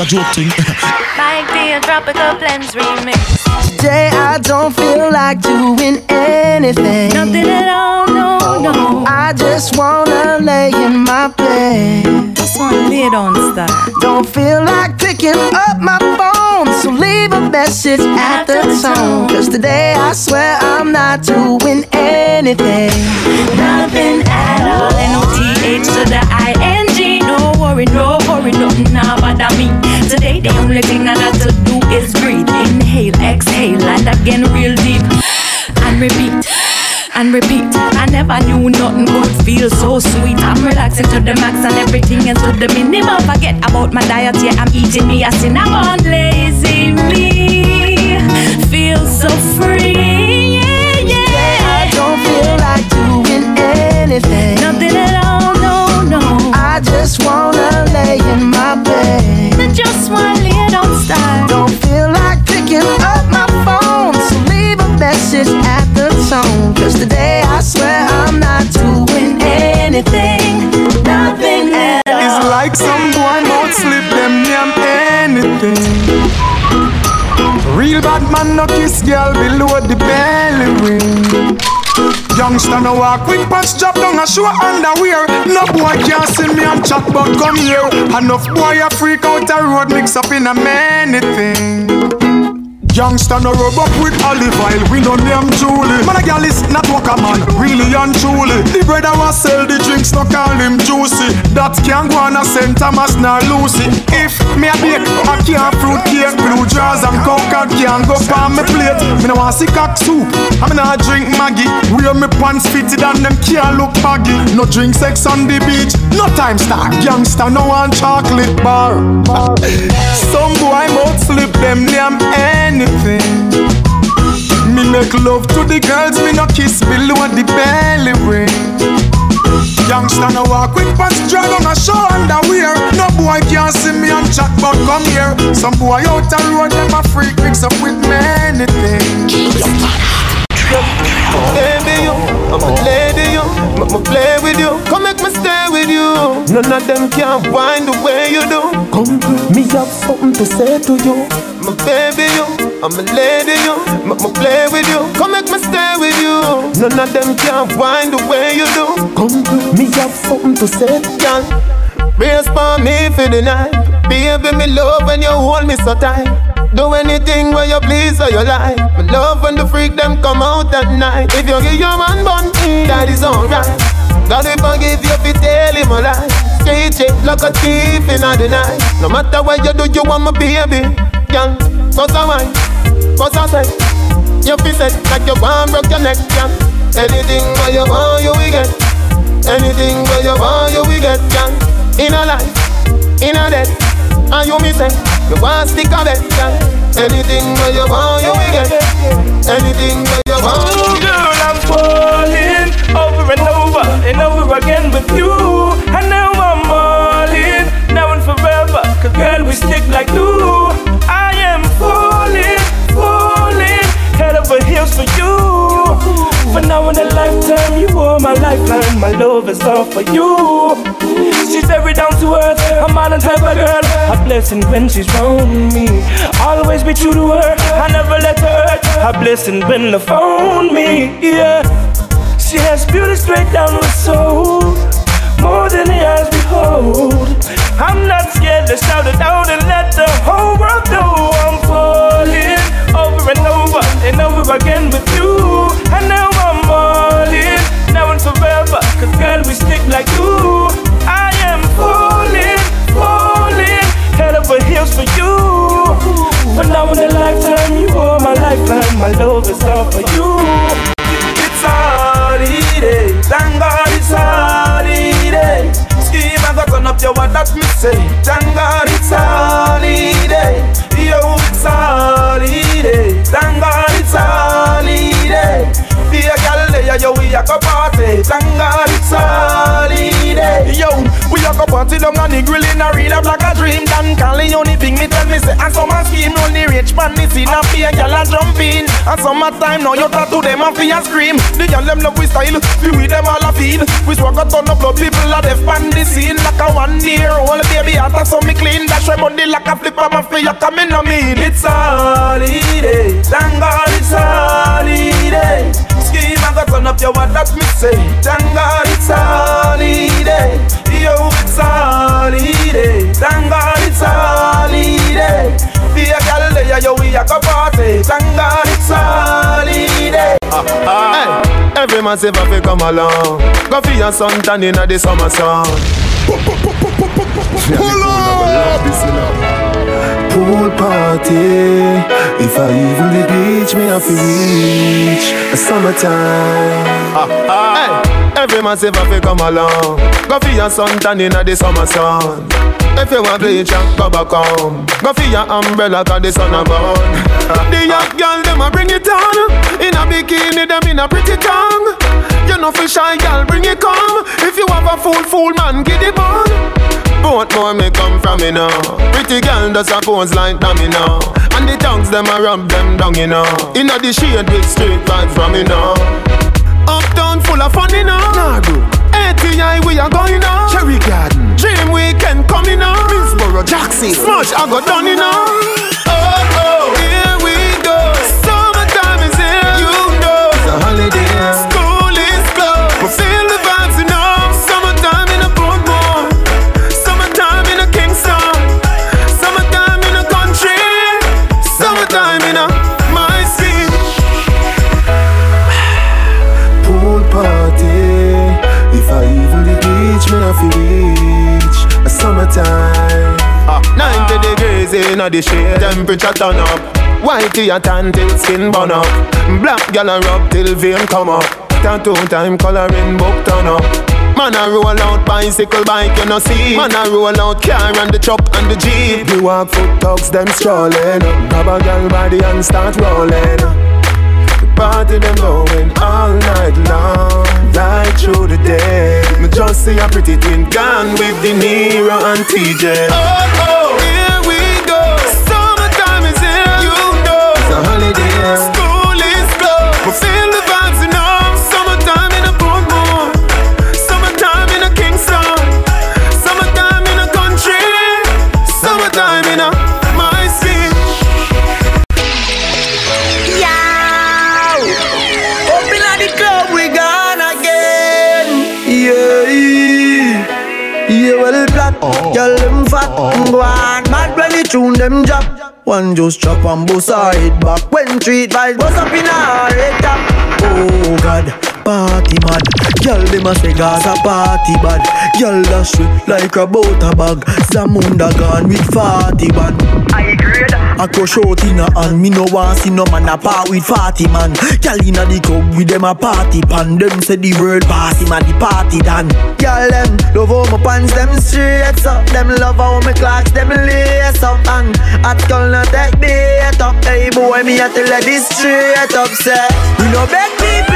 Joke thing. Repeat, I never knew nothing could feel so sweet. I'm relaxing to the max and everything is to the minimum. Forget about my diet, yeah, I'm eating me a cinnamon. Lazy me, feel so free. Youngster no walk with pants drop down a show underwear. No boy can't see me and chat but come here. Enough boy a freak out a road mix up in a many things. Youngster no rub up with olive oil, we no name Julie. Man a gal is not walk a man, really and truly. The brother was sell the drinks, no call him juicy. That can go on a St. Thomas nor Lucy. If me a bake I can't fruit cake, blue jars and and can go on me plate. Me no want see cock soup, I me nah drink Maggie. Wear me pants fitted and them can't look baggy. No drink sex on the beach, no time star. Youngster no want chocolate bar. Some boy mouth slip them name anything. Me make love to the girls, me no kiss below the belly ring. Youngster no walk with pants drag on a show underwear. No boy can see me and chat but come here. Some boy out the road them a freak mix up with many things. Baby, you, I'm a lady, you, me play with you, come make me stay with you. None of them can wind the way you do. Come, to me have something to say to you. My baby, you, I'm a lady, you, me play with you, come make me stay with you. None of them can wind the way you do. Come, to me have something to say, girl. Brace for me for the night. Baby, me love when you hold me so tight. Do anything where you please or you like. Me love when the freak them come out at night. If you give your man bun, that is alright. God if I give you fi tell him a lie. Straight shape like a thief in the night. No matter what you do, you want my baby. Girl, cause I wine, cause I say. You fi set like you want broke your neck, girl. Anything where you want, you will get. Anything where you want, you will get, girl. In a life, in a death. And you me say, you want stick a bet, girl. Anything where you want, you will get. Anything where you want, blessing when she's around me. Always be true to her, I never let her hurt. A blessing when they found me, yeah. She has beauty straight down the soul, more than the eyes behold. I'm not scared to shout it out and let the whole world know I'm falling over and over and over again with you. And now I'm all in, now and forever. Cause girl, we stick like glue. Are my. Love is all for you. It's holiday, thank God it's holiday. Scheme I got turn up your what that me say. Thank God it's holiday. Yo, it's holiday. Thank God there, yo, we a go party. Thank God it's holiday. Yo, we a go party down on the grill in a real up like a dream. Dan Cali only thing me tell me say, and some a scheme only rich man this in a be a gal a jump in. And some time now you tattoo them a fi a scream. The gal them love we style, we with them all a feed. We swag a ton of blood people a deaf pan the scene like a one year old baby heart so me clean. Dash my body like a flip of my you coming on me. It's holiday, thank God it's holiday. Scheme I turn up your what that me say. Thank God it's holiday. Yo, it's holiday. Thank God it's holiday. Be a gal there, yo, we a go party. Thank God it's holiday. Hey, every man say fi come along. Go for your sun tan inna the summer sun. Pull up. Pool party. If I even the beach, me have to reach the summertime. Hey, every man say fi come along. Go for your sun tan inna the summer sun. If you want bleach, go back home. Go for your umbrella 'cause the sun a burn. The young girl them a bring it on. In a bikini, them in a pretty tongue. You know for shy girl, bring it come. If you have a fool, fool man, get it on. More may come from me now. Pretty girl does a pose like dummy now. And the tongues them a rub them down, you know. Inna the shade with straight vibes from me now. Uptown full of fun, you know. Nah, bro. ATI we are going now. Cherry Garden. Dream weekend coming now. Middlesboro, Jackson. Smash I got done, you know. Oh, inna the shade, temperature turn up. Whitey a tan till skin burn up. Black gal a rub till vein come up. Tattoo time coloring book turn up. Man a roll out bicycle bike, you know see. Man a roll out car and the truck and the jeep. You walk foot dogs, them strolling. Grab a gal body and start rolling. The party them going all night long, right through the day. Me just see a pretty twin gone with De Niro and TJ. Oh oh, tune them drop. One just chop and bust her head back when treat vibes bust up in her head top. Oh God, party mad. Girl them a say Gaza party bad. Girl dash it like a butter bag. Zamunda gone with forty band. I grade. I crush out in a hand. Me no want see no man a part with forty man. Girl inna the club with them a party pan. Them say the world pass him a the party done. Girl them love how my pants them straight up. Them love how my clocks them lace up and at girl not take bait up. Hey boy me a tell her this straight up say we no beg people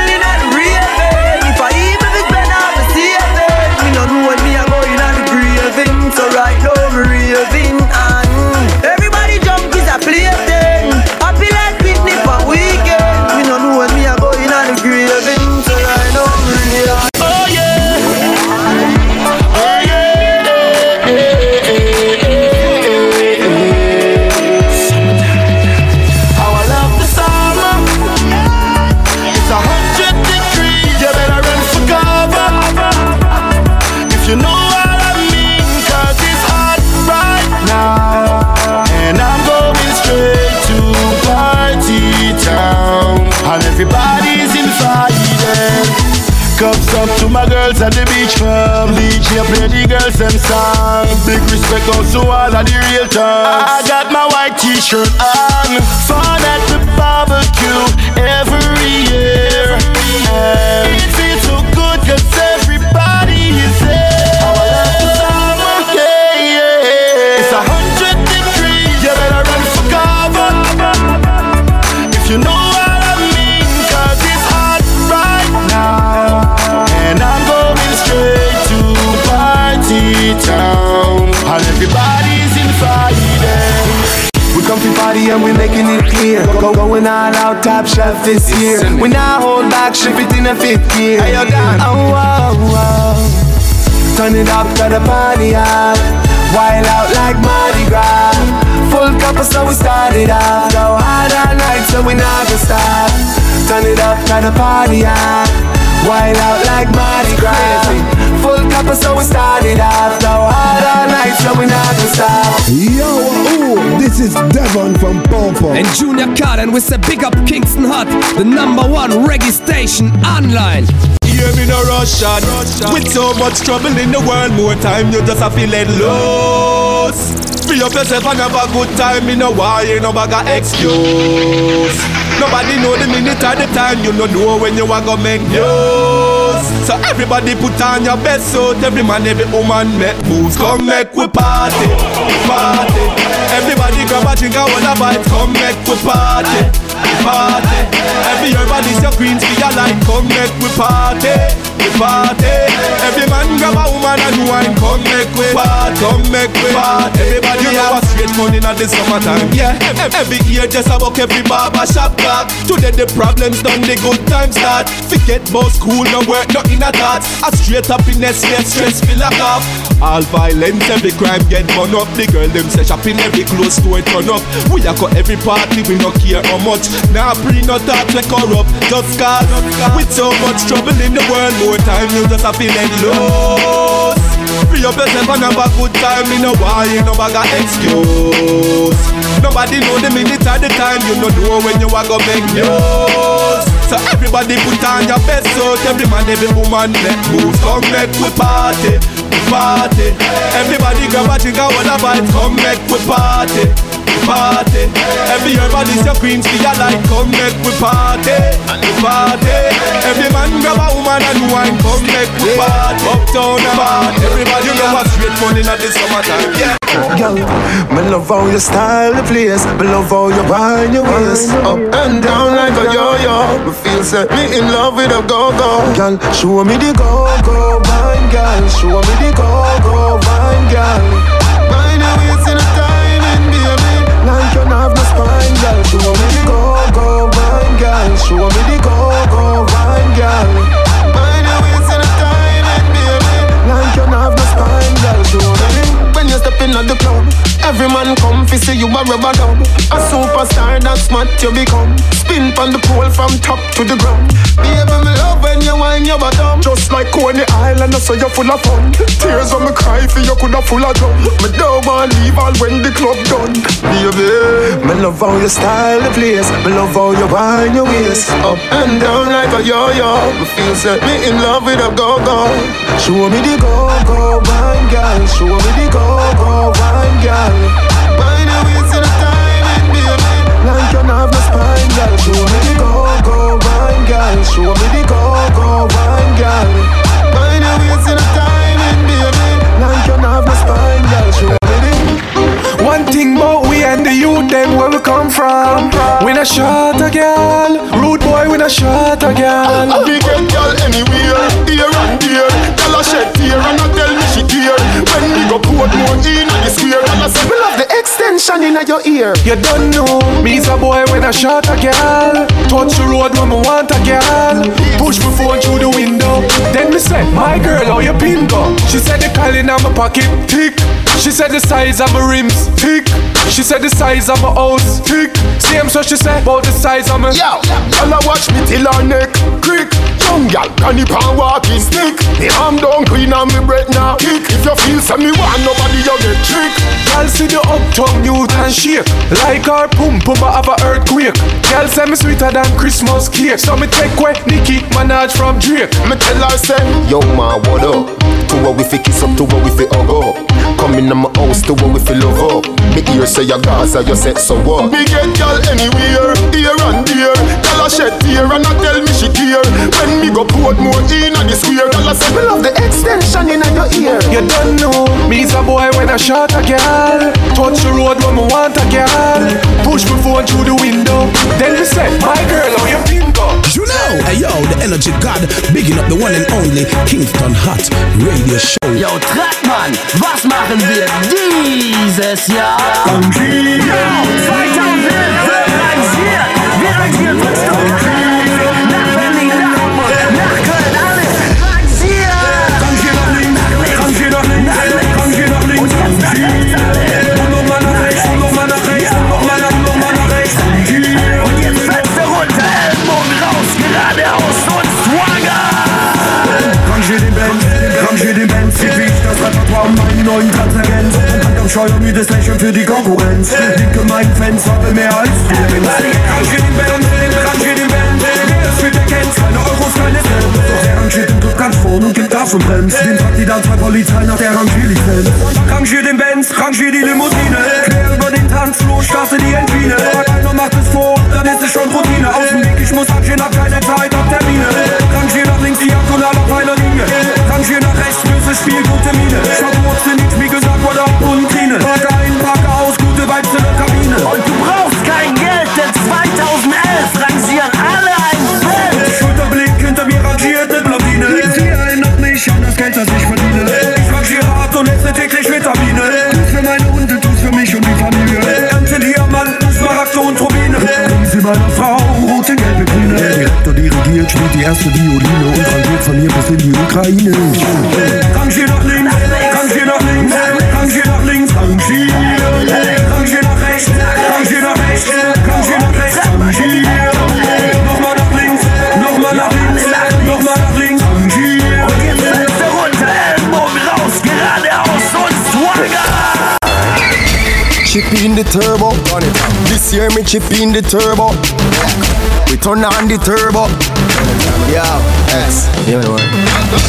beach. DJ play the girls them song. Big respect also all of the real talk. I got my white t-shirt on. Fun at the barbecue every year. And party and we making it clear. Go going all out top shelf this year. We not hold back, ship it in a fifth gear. Hey, yo, Dan. Oh, oh, oh. Turn it up to the party out. Wild out like Mardi Gras. Full cup of so we started off. Go hard all night so we not gonna stop. Turn it up to the party out. Wild out like Mardi Gras. Full cup of so we started off. Go hard all night so we not gonna stop. Yo, ooh, this is Devon from Popo. And Junior Carden we say big up Kingston Hut, the number one reggae station online. Hear me no Russian With so much trouble in the world More time you just a feel let loose Free up yourself and have a good time In a why you no bag of excuse Nobody know the minute or the time You no know when you are gonna make news So everybody put on your best suit. Every man, every woman make moves. Come make we party, party. Everybody grab a drink and hold a bite. Come make we party, party queens your life Come make we party, we party. Every man grab a woman and wine Come make we party, come make we party. Everybody have a straight money in the summertime. Yeah, every year just about every barber shop back Today the problems done, the good times start. Forget about school, no work, nothing at that A straight happiness, yes, stress feel like off All violence, every crime get burn up. The girl them say shopping every clothes store turn up. We a cut every party, we no care how much. Now nah, pre no talk like corrupt. Just cause with so much trouble in the world. More time you just a feel let loose. Free up yourself and have a good time. In a why, you no bag of excuse. Nobody know the minute or the time. You no know when you a go make news. So everybody put on your best suit. Every man, every woman make moves. Come make we party, party. Everybody grab a drink and wanna bite Come make we party party. Every herbalist your queens be a like come make we party, party. Every man grab a woman and wine come make we party, uptown and party. Everybody know what's straight money in the summertime. Yeah. Girl, me love how you style the place. Me love how you wind your waist up and down like a yo-yo. Me feel set me in love with a go-go. Girl, show me the go-go, wine, girl. Show me the go-go, wine, girl. Girl. Show me the go-go, wine, girl. Show me the go-go, wine, girl. Mind your waist in a timing, baby. Like you have no spine, girl. Show me when you step in at the club. Every man come fi see you a rubber dub. A superstar that's what you become. Spin from the pole from top to the ground. Baby, me love when you wind your bottom. Just like Coney Island, I saw you full of fun. Tears when me cry for you coulda full of drum. Me don't want leave all when the club done. Baby, me love how you style the place. Me love how you wind your waist up and down like a yo-yo. Me feel set me in love with a go-go. Show me the go-go, wine girl. Show me the go-go, wine girl. Wine your waist in a timing, baby. Like you have no spine, girl. Show me the go-go, wine girl. Show me the go-go, wine girl. Wine your waist in a timing, baby. Like you have no spine, girl. Show me the One thing about we and the youth, them where we come from. We not shot a girl, rude boy, we not shot a girl. I be get girl anywhere, here and there. Girl a shed tear and I tell me she care. When we go put more in the square, girl I say me love the extension in your ear. You don't know, me's a boy when I shot a girl. Touch the road when me want a girl. Push my phone through the window. Then me say, my girl, how you pin go? She said the calling on my pocket, tick. She said the size of my rims, tick. She said the size of my house, tick. Same so she said about the size of my. Yo, girl a watch me till her neck creak. Young gal, can you pan walking stick? The arm down queen and me breath now kick. If you feel say me want nobody you get trick. Girl see the uptown youth and shake Like our pum pum have a earthquake Girl say me sweeter than Christmas cake So me take away Nicki Minaj from Drake Me tell her say Yo man, what up? To what we fi kiss up, to what we fi hug up Come in my house, to what we fi love up Me ear say your Gaza, you said so what? Me get girl anywhere, here and there. Girl a shed tear and I tell me she care. When me go put more in a the square, girl a say me love the extension in your ear. You don't know Me's a boy when I shot a girl Touch the road when me want a girl Push my phone through the window Then me say, my girl, how you been go? You know, hey yo, the energy god, bigging up the one and only Kingston Hot Radio Show. Yo, Trackmann, was machen wir dieses Jahr? Wir rangieren von Stuttgart Und am Scheuer müdes Lächeln für die Konkurrenz. Linke mein Fans habe mehr als Demenz. Rangier den Benz, rangier den Benz, das rangiert den Club ganz vorn und gibt Gas und bremst. Den fragt die Polizei nach der Rangierlizenz. Rangier den Benz, rangier die Limousine. Quer über den Tanzfloh, starte die Entwine. Aber keiner macht es vor, dann ist es schon Routine. Aus dem Weg, ich muss rangieren, hab keine Zeit, hab Termine. Rangier nach links, die auf einer Linie. Rangier nach rechts, böses Spiel, gute Miene. Schau nicht, wie gesagt, oder und Trine. Parke ein, parke aus, gute Vibes in der Kabine. Und du brauchst kein Geld, denn 2011 rangieren alle ein Feld. Schulterblick, hinter mir rangiert eine Blondine. Sie erinnert mich an das Geld, das ich verdiene. Ich rangiere hart und esse täglich Vitamine. Tu's für meine Hunde, tu's für mich und die Familie. Ernte Diamanten, Smaragde und Rubine. Bringen sie meiner Frau rote, gelbe, grüne. Der Direktor dirigiert, spielt die erste Violine Ukraine. Gang hier nach links, Gang hier nach links, Gang hier nach links, Gang hier, Gang hier nach rechts, Gang hier nach rechts, Gang hier nach rechts, Gang hier. Nochmal nach links, nochmal nach links, nochmal nach links, Gang hier. Und jetzt letzte Runde, Ellenbogen raus, geradeaus und Swagger. Chip in the turbo, this year me chip in the turbo. We turn on the turbo. Yo, X. You know what?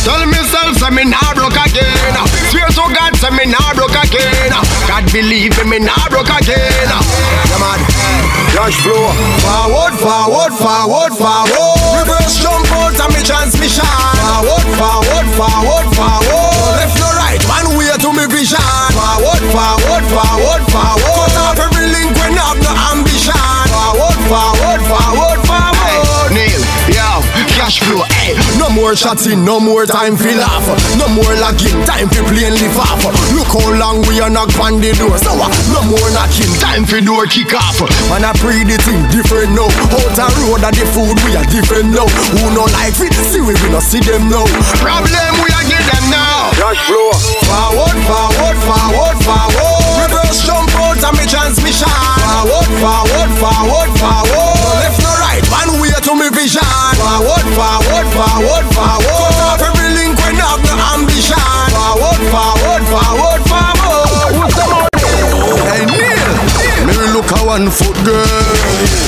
Tell myself say me nah broke again. Swear to God say me nah broke again. God believe me, me nah broke again. Yeah man, cash flow. Forward, forward, forward, forward. Reverse jump out of me transmission. Forward, forward, forward, forward. Left no right, one way to me vision. Forward, forward, forward, forward. Cash flow. Hey, no more chatting, no more time for laugh. No more lagging, time for plain live off. Look how long we are knock on the door. So uh, no more knocking, time for door kick off. Man, I pray the thing different now. Out the road and the food we are different now. Who no like it? See we, we no see them now. Problem we are get them now. Cash flow. Forward, forward, forward, forward. Reverse jump out of me transmission. Forward, forward, forward, forward. No left, right, one way to me vision. Forward, forward, forward, forward. Cut off every link when I have no ambition. Forward, forward, forward, forward. Hey Neil, me will look a one foot girl.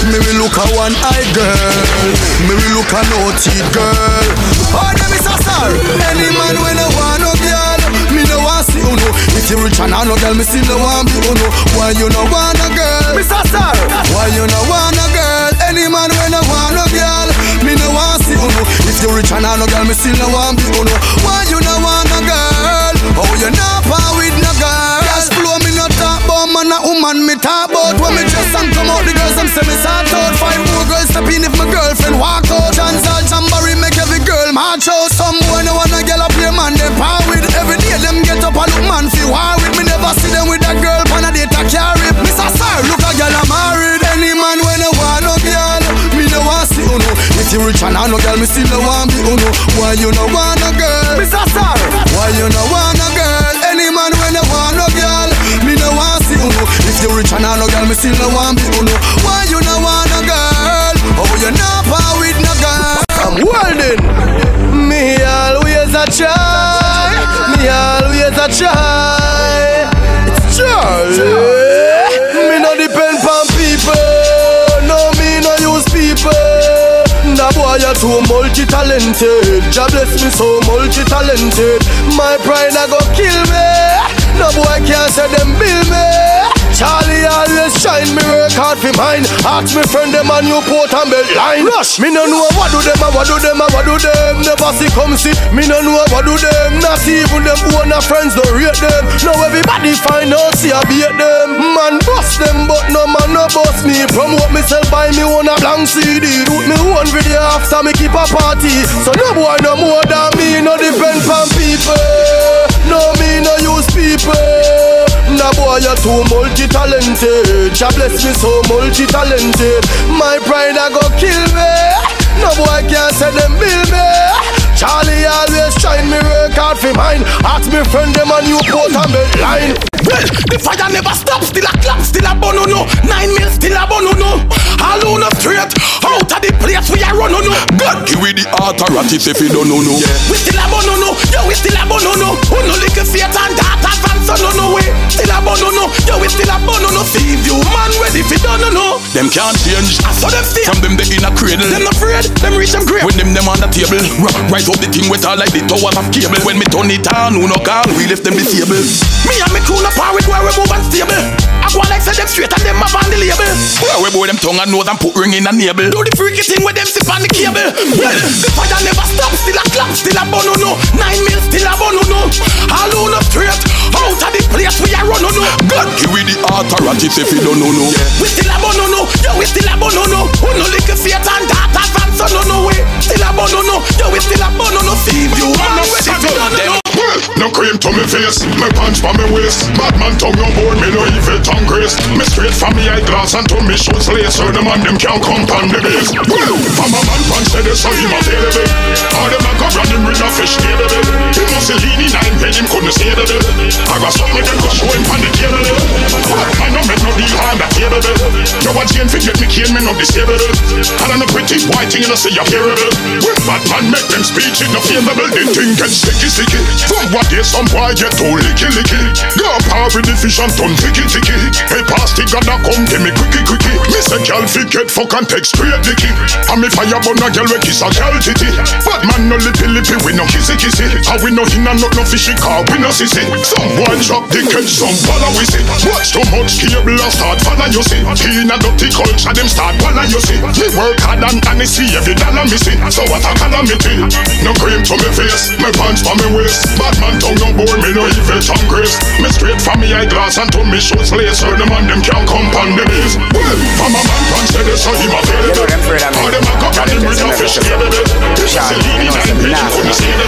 Me will look a one eye girl. Me will look a no teeth girl. Oh, them is a sir. Any man when I want no girl, me no want see uno. If you rich and I no girl, me still no want be uno. Why you no want a girl? Mr. Sir, why you no want a girl? Any man when I want no girl, me no want see uno. If you rich and I no girl, me still no want be uno. Why you no want a girl? Oh, you not power with no girl. Cash flow me no talk about man a woman me talk about when me just and come out the girls You no multi-talented. Jah bless me so multi-talented. My pride a go kill me. No boy can't say them bill me. Charlie always shine, me work hard for mine. Ask me friend them a new port and belt line. Rush, me no know what do them and what do them and what do them. Never see come see, me no know what do them. Not even them own a friends don't rate them. Now everybody find out see I beat them. Man bust them, but no man no bust me. Promote myself by me own a blank CD. Do me one video after me keep a party. So no boy no more than me, no depend on people. No me no use people. Nah boy you're too multi-talented. Jah bless me so multi-talented. My pride a go kill me. No boy can't say them bill me. Charlie always shine me work hard for mine. Ask me friend them a new port and belt line. Well, the fire never stop. Still a clap, still a bun no Nine mil still a bun no All on straight Out of the place we are run no. God give we the authority if you don't know no. We still a bun no Yo we still a bun no Who no lick a faith and that advance so no no way. Still a bun no Yo we still a bun no See you man ready if done no no. Them can't change. I saw them stay From them they in a cradle. Them afraid Them reach them grave. When them them on the table Rise up the thing with all like the towers of cable. When me turn it on who no call? We left them disabled Me and me crew no power with where we move unstable I go like say them straight and them up on the label. Where we boy them tongue and nose and put ring in a navel Do the freaky thing with them sip on the cable. Well the fire never stop Still a clap Still a bun no Nine mil still a bun no All on up straight Out of the place we are run no. God give we the authority if you don't know no. We still a No cream to me face, me punch for me waist. Bad man tongue board, me no evil tongue grace. Me straight from me eyeglass and to me shoes lace. So the man them can't come on the base. From a man punch say so him available All them a go run him with a fish table He must be leaning nine head, him couldn't say the bill I got something them go show him on the table Bad man no make no deal on the table You a chain fi get me cane, me no disable And I'm a pretty white thing, you know say you're hearable When bad man make them speech, it no favorable The thing get sticky sticky. From what day some boy get too licky licky Go power with the fish and turn ticky ticky Hey pass the gotta come give me quicky quicky Me say girl fi get fuck and take straight dicky And me fire burn a girl we kiss a girl titty Bad man no little lippy, we no kissy kissy. And we no hinna not no fishy car, we no sissy. Someone drop the catch, some follow we see. Watch too much cable and start follow you see. In a dirty culture, them start follow you see. Me work hard and honesty, every dollar me see. So what a calamity. No cream to me face, my pants for me waist. Bad man tongue no board, me no evil tongue grace. Me straight from me eyeglass and to me shoes lace. Heard the man them can't come on the base. Well, from a man pan say this, so him a fail. All them a cock and him with a fish, baby. This is the leading time, bitch, couldn't see the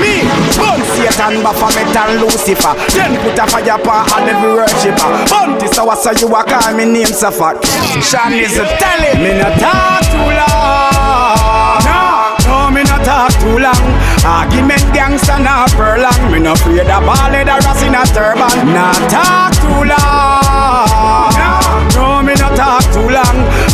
Me, bun Satan, Baphomet and Lucifer. Then put a fire upon on every worshipper Bounty so say you a call me name so fat Sean is a telling me not talk too long. No, no me not talk too long Argument gangsta not furlong. Me no afraid of ball head or in a turban. Not talk too long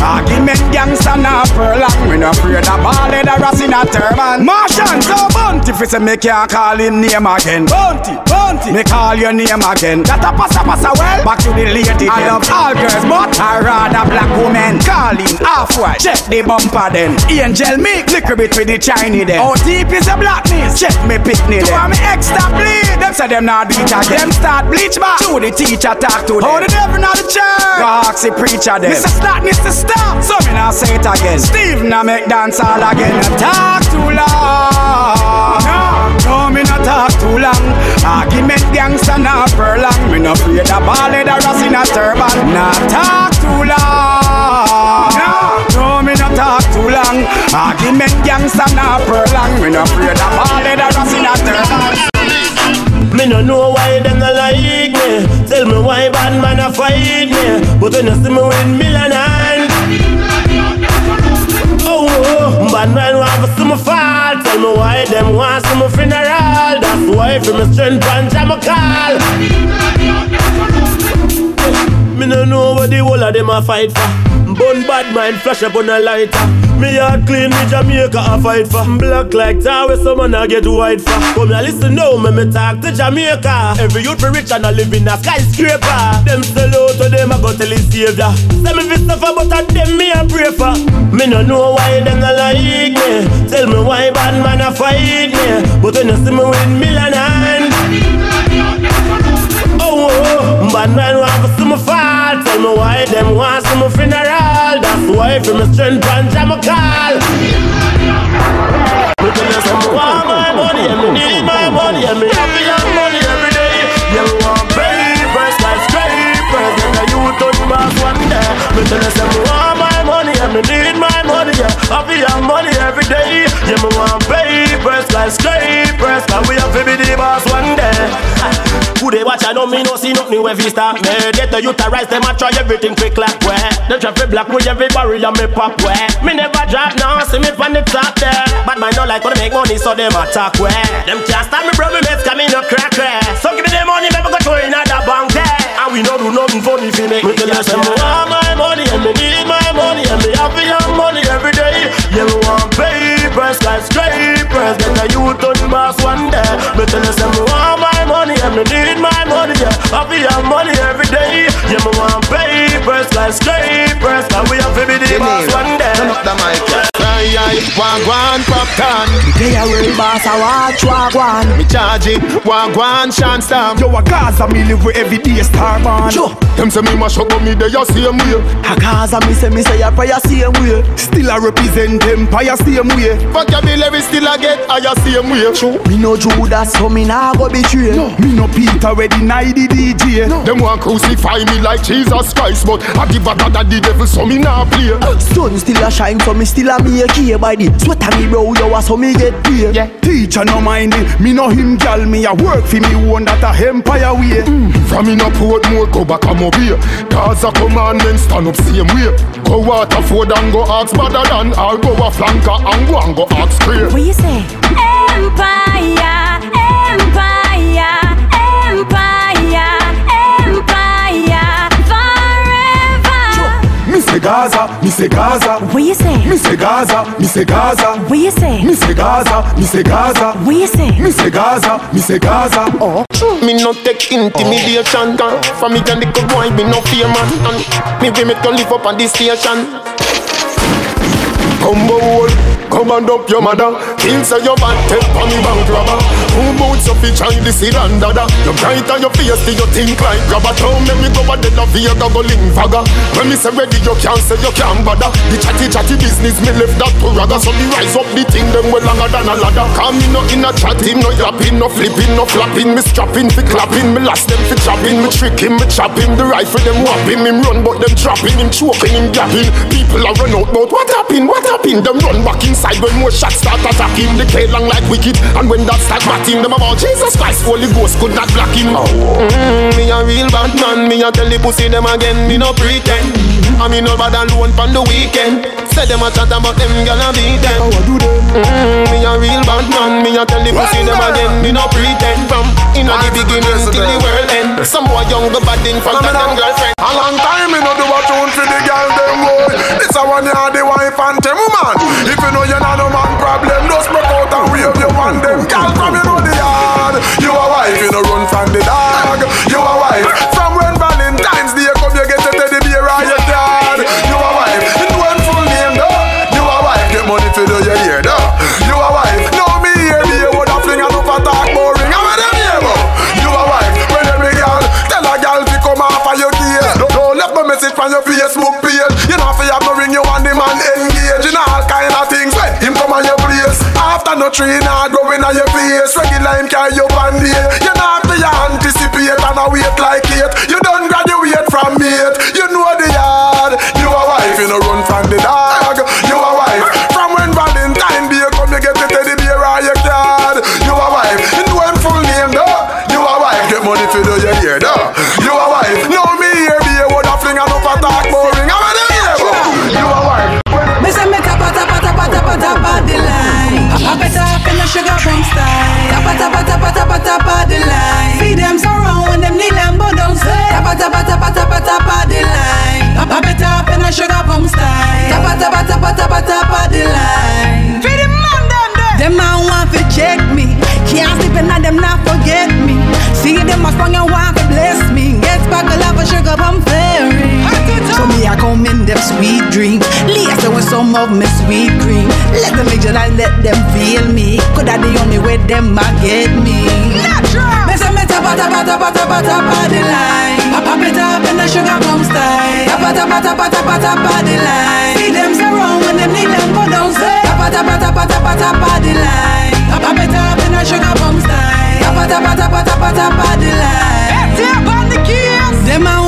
Argument gangsta not furlong. Me no afraid of ball head or in a turban. Martian so bounty fi say me can't call him name again. Bounty, bounty, me call your name again. That a passa passa well. Back to the lady I love all girls but I rather black women. Calling half white Check the bumper then. Angel make bit with the Chinese then. How deep is the blackness? Check me picnic then. Me extra bleed? Them say them not do it again. Them start bleach back. To the teacher talk to them. How the devil not the church? The preacher then. Mr. Slackness to stop So me not say it again. Steve now make dance all again. Talk too long. No, no me not talk too long. Argument gangsta not furlong. Me no afraid of ball head a or in a turban. Not talk too long. No, no me not talk too long. Argument gangsta not furlong. Me no afraid of ball head a or in a turban. Me no know why them not like me. Tell me why bad man a fight me. But when you see me win million bad man want to see me fall. Tell me why them want see me funeral. That's why for me strength and jam a call. Me no know what the whole of them a fight for. Bun bad mind, flash up on a lighter. Me heart clean, me Jamaica a fight for. Black like tar, where someone a get white for. Come now listen now, me me talk to Jamaica. Every youth be rich and a live in a skyscraper. Them sell out to them, I go tell his savior. Say me fi suffer, but at them me a pray for. Me no know why them not like me. Tell me why bad man a fight me. But when you see me win million. Bad man want to see me fall. Tell me why them want see me funeral. That's why for me strength and jam a call. Me tell you some want my money and me need my money and me happy young money every day. Yeah, me want papers like scrapers. Then the youth touch back one day. Me tell you some want my money and me need my money. Yeah, happy young money every day. Yeah, me want papers like scrapers. Cause we have to be the boss one day. Who they watch, I know me no see nothing where we start me Get the youth to rise, them a try everything quick like where Them traffic black with every barrier me pop where Me never drop now, see me from the top there But man don't like when I make money, so them attack where Them can't stop me bro, me mates come in no crack where So give me the money, me go in another bank there And we no do nothing funny you make me tell you say me want my money and me need my money And me happy young money every day Yeah, me want papers like scrapers Then the youth on boss one day Me tell you say me want my money and me need my money, yeah. Happy young money every day. Yeah, me want papers like scrapers. Cause we have to be the boss one day. Turn up the mic, Fry eye, wagwan popcorn. Play a real boss, I watch wagwan. Me charge it, wagwan shan stamp. Yo, a Gaza me live with every day starborn. Sure. Them say me mash up, but me they a same way. A Gaza me say me say a prayer same way. Still I represent empire same way. Vocabulary still I get higher same way. True. Me no Judas, so me nah go betray. No. Me no Peter, where deny the DJ. No. Them want crucify me like Jesus Christ, but I give a God the devil, so me nah play. Sun still a shine, so me still a make here by the sweat of me bro, yo, so me get paid. Yeah. Teacher no mind it, me no him gal, me a work for me one that a empire way. Mm. From in a Portmore go back a mobile. Cause a commandment stand up same way. Go Waterford and go ask better than, or go a flanker and go and go ask prayer. What you say? Empire, empire, empire, say Gaza, me say Gaza. What you say? Me say Gaza, me say Gaza. What you say? Me say Gaza, me say Gaza. What you say? Me say Gaza, me say Gaza. Oh. Me no take intimidation oh. From me and the good boy, me no fear man And me we make to live up on this station Combo wall you band up your mother. Kill say your bad take on me bank robber. Who boots up each and this is and dada. You bright on your face, do you think like grabber? Tell me me go a dead of Vega go link faga. When me say ready, you can't say you can't bother. The chatty chatty business, me left that to raga. So me rise up the thing, them well longer than a ladder. Come me no in a chatting, no yapping, no flipping, no flapping. Me strapping, fi clapping, me last them fi chopping. Me tricking, me chopping. The rifle them whopping, him run but them dropping, him choking, him gapping. People are run out, but what happened? What happened? Them run back inside when more shots start attacking. The K long like wicked, and when that start batting, them about Jesus Christ, Holy Ghost could not block him. Oh. Mm, me a real bad man, me a tell the pussy them again, me no pretend. I me no bad alone on the weekend. Say them a chat about them gonna beat them. How I do them? Mm, me a real bad man, me a tell the pussy them again, me no pretend. From inna the beginning till the world end. Some boy young but bad in front of them girlfriend. A long time me no do a tune for the girl them boy. This a one you the wife and them woman. If you know you're not no man problem, message from your Facebook page. You know fi have no ring, you want the man engage. Know all kind of things. When him come on your place. After no tree now growing on your face. Regular him carry you band You know have to anticipate and a wait of me sweet cream. Let them make and let them feel me. Could that the only way them a get me? Natural. Me say me tapa tapa tapa tapa tapa the line. Pop it up in the sugar bomb style. Tapa tapa tapa tapa tapa the line. See them surround when them need them go down say. Tapa tapa tapa tapa tapa the line. Pop it up in the sugar bomb style. Tapa tapa tapa tapa tapa the line. Hey, Tap on the keys. Them I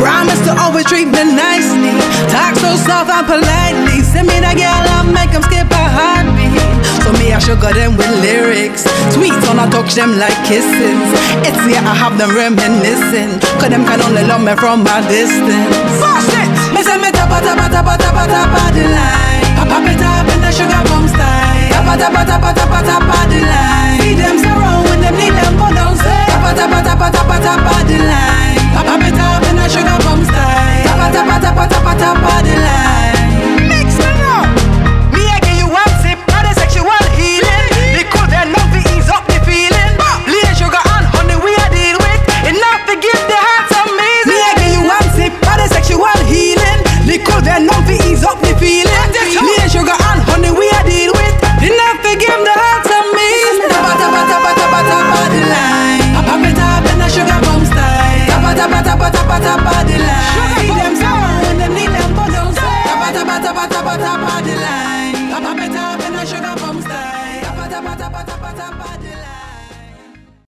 Promise to always treat me nicely. Talk so soft and politely. Send me that girl, I'll make them skip a heartbeat. So me, I sugar them with lyrics. Tweets on, I touch them like kisses. It's here I have them reminiscing. Cause them can only love me from a distance. Bullshit! Me say me tapa tapa tapa tapa tapa the line. Papa me tap in the sugar bomb style. Tapa tapa tapa tapa tapa the line. See them surround when them need them, but don't say. Tapa tapa tapa tapa tapa the line sugar comes tight. Tapa, tapa, tapa, tapa, tapa the line.